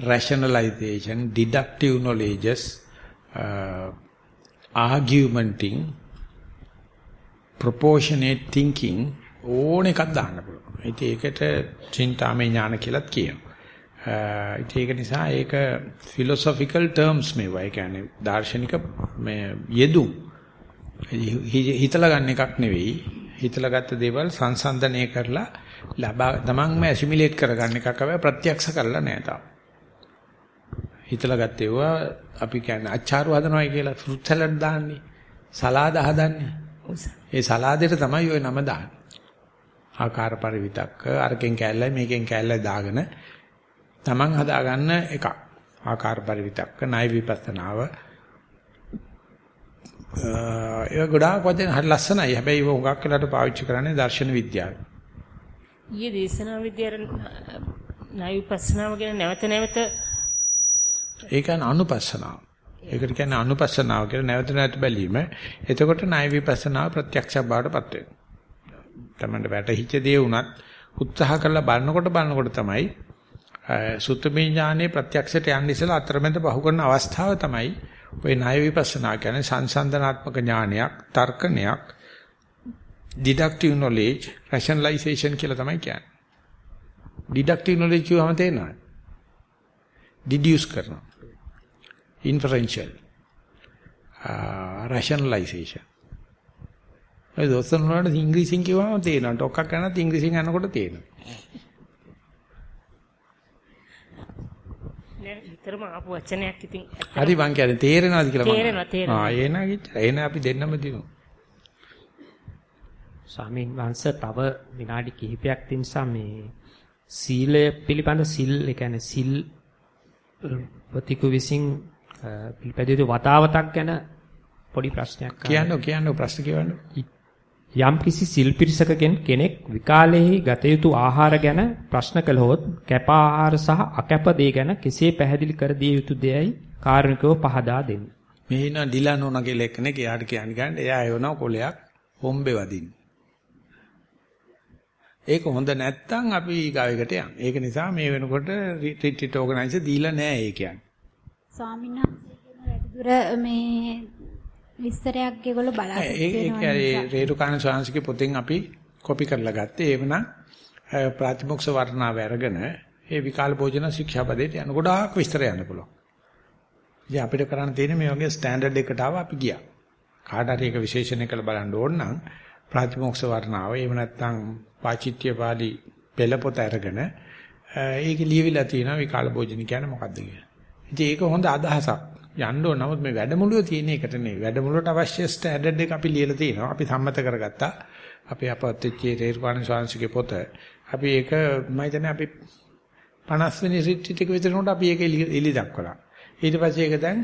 A: rationalization, deductive knowledges, uh, argumenting, proportionate thinking ඕන එකක් දාන්න පුළුවන්. ඉතින් ඒකට චින්තාමය ඥාන කියලාත් කියනවා. ඒක නිසා ඒක philosophical terms මේවා. ඒ කියන්නේ දාර්ශනික මේ යෙදුම්. හිතලා ගන්න එකක් නෙවෙයි. හිතලා ගත්ත දේවල් සංසන්දනය කරලා ලබා තමන්ම ඇසිමිලේට් කරගන්න එකක් හැබැයි ප්‍රත්‍යක්ෂ කරලා නෑ තාම. හිතලා ගත්තේවා අපි කියන්නේ අච්චාරු හදනවයි කියලා ෆෘට් සලාඩ් දාන්නේ. සලාද හදන්නේ. ඒ සලාදෙට තමයි ওই නම දාන්නේ. ආකාර පරිවිතක්ක අරකින් කෑල්ලයි මේකෙන් කෑල්ලයි දාගෙන තමන් හදාගන්න එකක්. ආකාර පරිවිතක්ක ණය විපස්සනාව ඒක ගොඩාක් වචන හරි ලස්සනයි. හැබැයි ඒක හුඟක් වෙලාට පාවිච්චි කරන්නේ දර්ශන විද්‍යාව.
C: ඊයේ දේශනා විද්‍යාව ණය විපස්සනාව ගැන නැවත නැවත
A: ඒක අනුපස්සනාව. ඒකට කියන්නේ අනුපස්සනාව කියලා නැවත නැවත බැලීම. එතකොට ණය විපස්සනාව ප්‍රත්‍යක්ෂ බවටපත් වෙනවා. තමන්ට වැටහිච්ච දේ වුණත් උත්සාහ කරලා බලනකොට බලනකොට තමයි සුත්තමේ ඥානේ ප්‍රත්‍යක්ෂයට යන්න ඉස්සලා අතරමැද බහු කරන අවස්ථාව තමයි ওই ණය විපස්සනා කියන්නේ සංසන්දනාත්මක ඥානයක්, තර්කණයක්, deductive knowledge, rationalization කියලා තමයි කියන්නේ. deductive knowledge කියවම තේරෙනවද? deduce කරනවා. inferential. uh, rationalization. ඒ දොස්තර වලට ඉංග්‍රීසියෙන් කියවම තේරෙනවා. ටොක්ක් කරනත් ඉංග්‍රීසියෙන් යනකොට තේරෙනවා.
C: නිතරම ආපු වචනයක් ඉතින්
A: හරි මං කියන්නේ තේරෙනවද කියලා මම
C: තේරෙනවා තේරෙනවා
A: ආ එන කිච්චර එන අපි දෙන්නම දිනු
B: ස්වාමීන් වහන්සේ තව විනාඩි කිහිපයක් තින්සා මේ සීලය පිළිබඳ සිල් ඒ කියන්නේ සිල් ප්‍රතිකු විසින් පිළිපැදිය යුතු වතාවතක් ගැන පොඩි ප්‍රශ්නයක්
A: කියන්න කියන්න ප්‍රශ්න කියවන්න
B: යම් කිසි සිල් පිරිසකගෙන් කෙනෙක් විකාලෙහි ගත යුතු ආහාර ගැන ප්‍රශ්න කළහොත් කැප ආහාර සහ අකැප දේ ගැන කෙසේ පැහැදිලි කර දිය යුතු දෙයයි කාරණිකව පහදා දෙන්න.
A: මේ ඉන්න ඩිලානෝන කියලා එක්කෙනෙක් එයාට කියන්නේ ගන්න එයා එවනවා කොලයක් හොම්බේ වදින්න. ඒක හොඳ නැත්තම් අපි ඊගාවෙකට යන්න. ඒක නිසා මේ වෙනකොට රිට්‍රීට් ඕගනයිසර් දීලා නැහැ ඒ කියන්නේ.
D: ස්වාමීන් වහන්සේ මේ විස්තරයක් ඒගොල්ලෝ බලාපොරොත්තු
A: වෙනවා. ඒ රේරුකාණ ශාන්සිකේ පොතෙන් අපි කොපි කරලා ගත්තේ. එවනම් ප්‍රාතිමොක්ෂ වර්ණාව අරගෙන ඒ විකාල භෝජන ශික්ෂාපදයට යන ගොඩාක් විස්තර යන්න පුළුවන්. ඉතින් අපිට කරන්න තියෙන්නේ මේ වගේ ස්ටෑන්ඩඩ් එකට ආව අපි ගියා. කාට හරි එක විශේෂණය කරලා බලන්න ඕන නම් ප්‍රාතිමොක්ෂ වර්ණාව එහෙම නැත්නම් පාචිත්‍ය පාළි පෙළ පොත අරගෙන ඒකේ ලියවිලා තියෙනවා විකාල භෝජන කියන්නේ මොකද්ද කියලා. ඉතින් ඒක හොඳ අදහසක්. යන්න ඕන නමුත් මේ වැඩමුළුවේ තියෙන එකට නෙවෙයි. වැඩමුළුවට අවශ්‍ය ස්ටෑන්ඩඩ් එක අපි ලියලා තියෙනවා. අපි සම්මත කරගත්තා. අපි අපවත් වෙච්ච රේරුකාණ ස්වාමීන්ගේ පොත. අපි ඒක මම හිතන්නේ අපි 50 වෙනි රිට්‍රීට් එක විතරනකොට අපි ඒක එලි දක්වලා. ඊට පස්සේ ඒක දැන්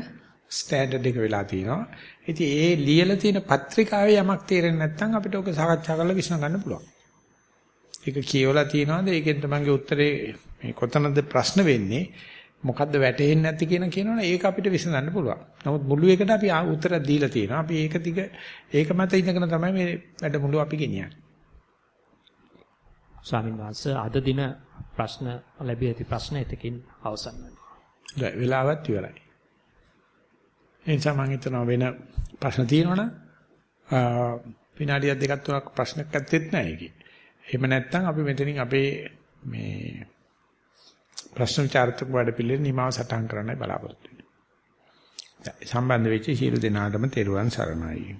A: ස්ටෑන්ඩඩ් එක වෙලා තියෙනවා. ඉතින් ඒ ලියලා තියෙන පත්‍රිකාවේ යමක් තේරෙන්නේ නැත්නම් අපිට ඔක සාකච්ඡා කරලා විශ්න ගන්න පුළුවන්. ඒක කියවලා තියෙනවද? ඒකෙන් තමන්ගේ උත්තරේ මේ කොතනද ප්‍රශ්න වෙන්නේ? මොකද්ද වැටහෙන්නේ නැති කියන කියනවනේ ඒක අපිට විසඳන්න පුළුවන්. නමුත් මුළු එකට අපි උත්තර දීලා තියෙනවා. අපි ඒක දිග ඒක මත ඉඳගෙන තමයි මේ වැඩමුළුව අපි ගෙනියන්නේ.
B: ස්වාමීන් වහන්සේ අද දින ප්‍රශ්න ලැබී ඇති ප්‍රශ්න එතකින් අවසන්
A: වෙනවා. වෙලාවත් ඉවරයි. එනිසා මම හිතනවා වෙන ප්‍රශ්න තියෙනවනම් විනාඩියක් දෙකක් තුනක් ප්‍රශ්නයක් ඇත්තෙත් නැහැ ඒකේ. එහෙම නැත්නම් අපි මෙතනින් අපේ මේ ප්‍රශ්න විචාරත්මක වැඩ පිළිවෙල නිමාව සටහන් කරන්නයි බලාපොරොත්තු වෙන්නේ. සම්බන්ධ වෙච්ච සියලු දෙනාටම තෙරුවන් සරණයි.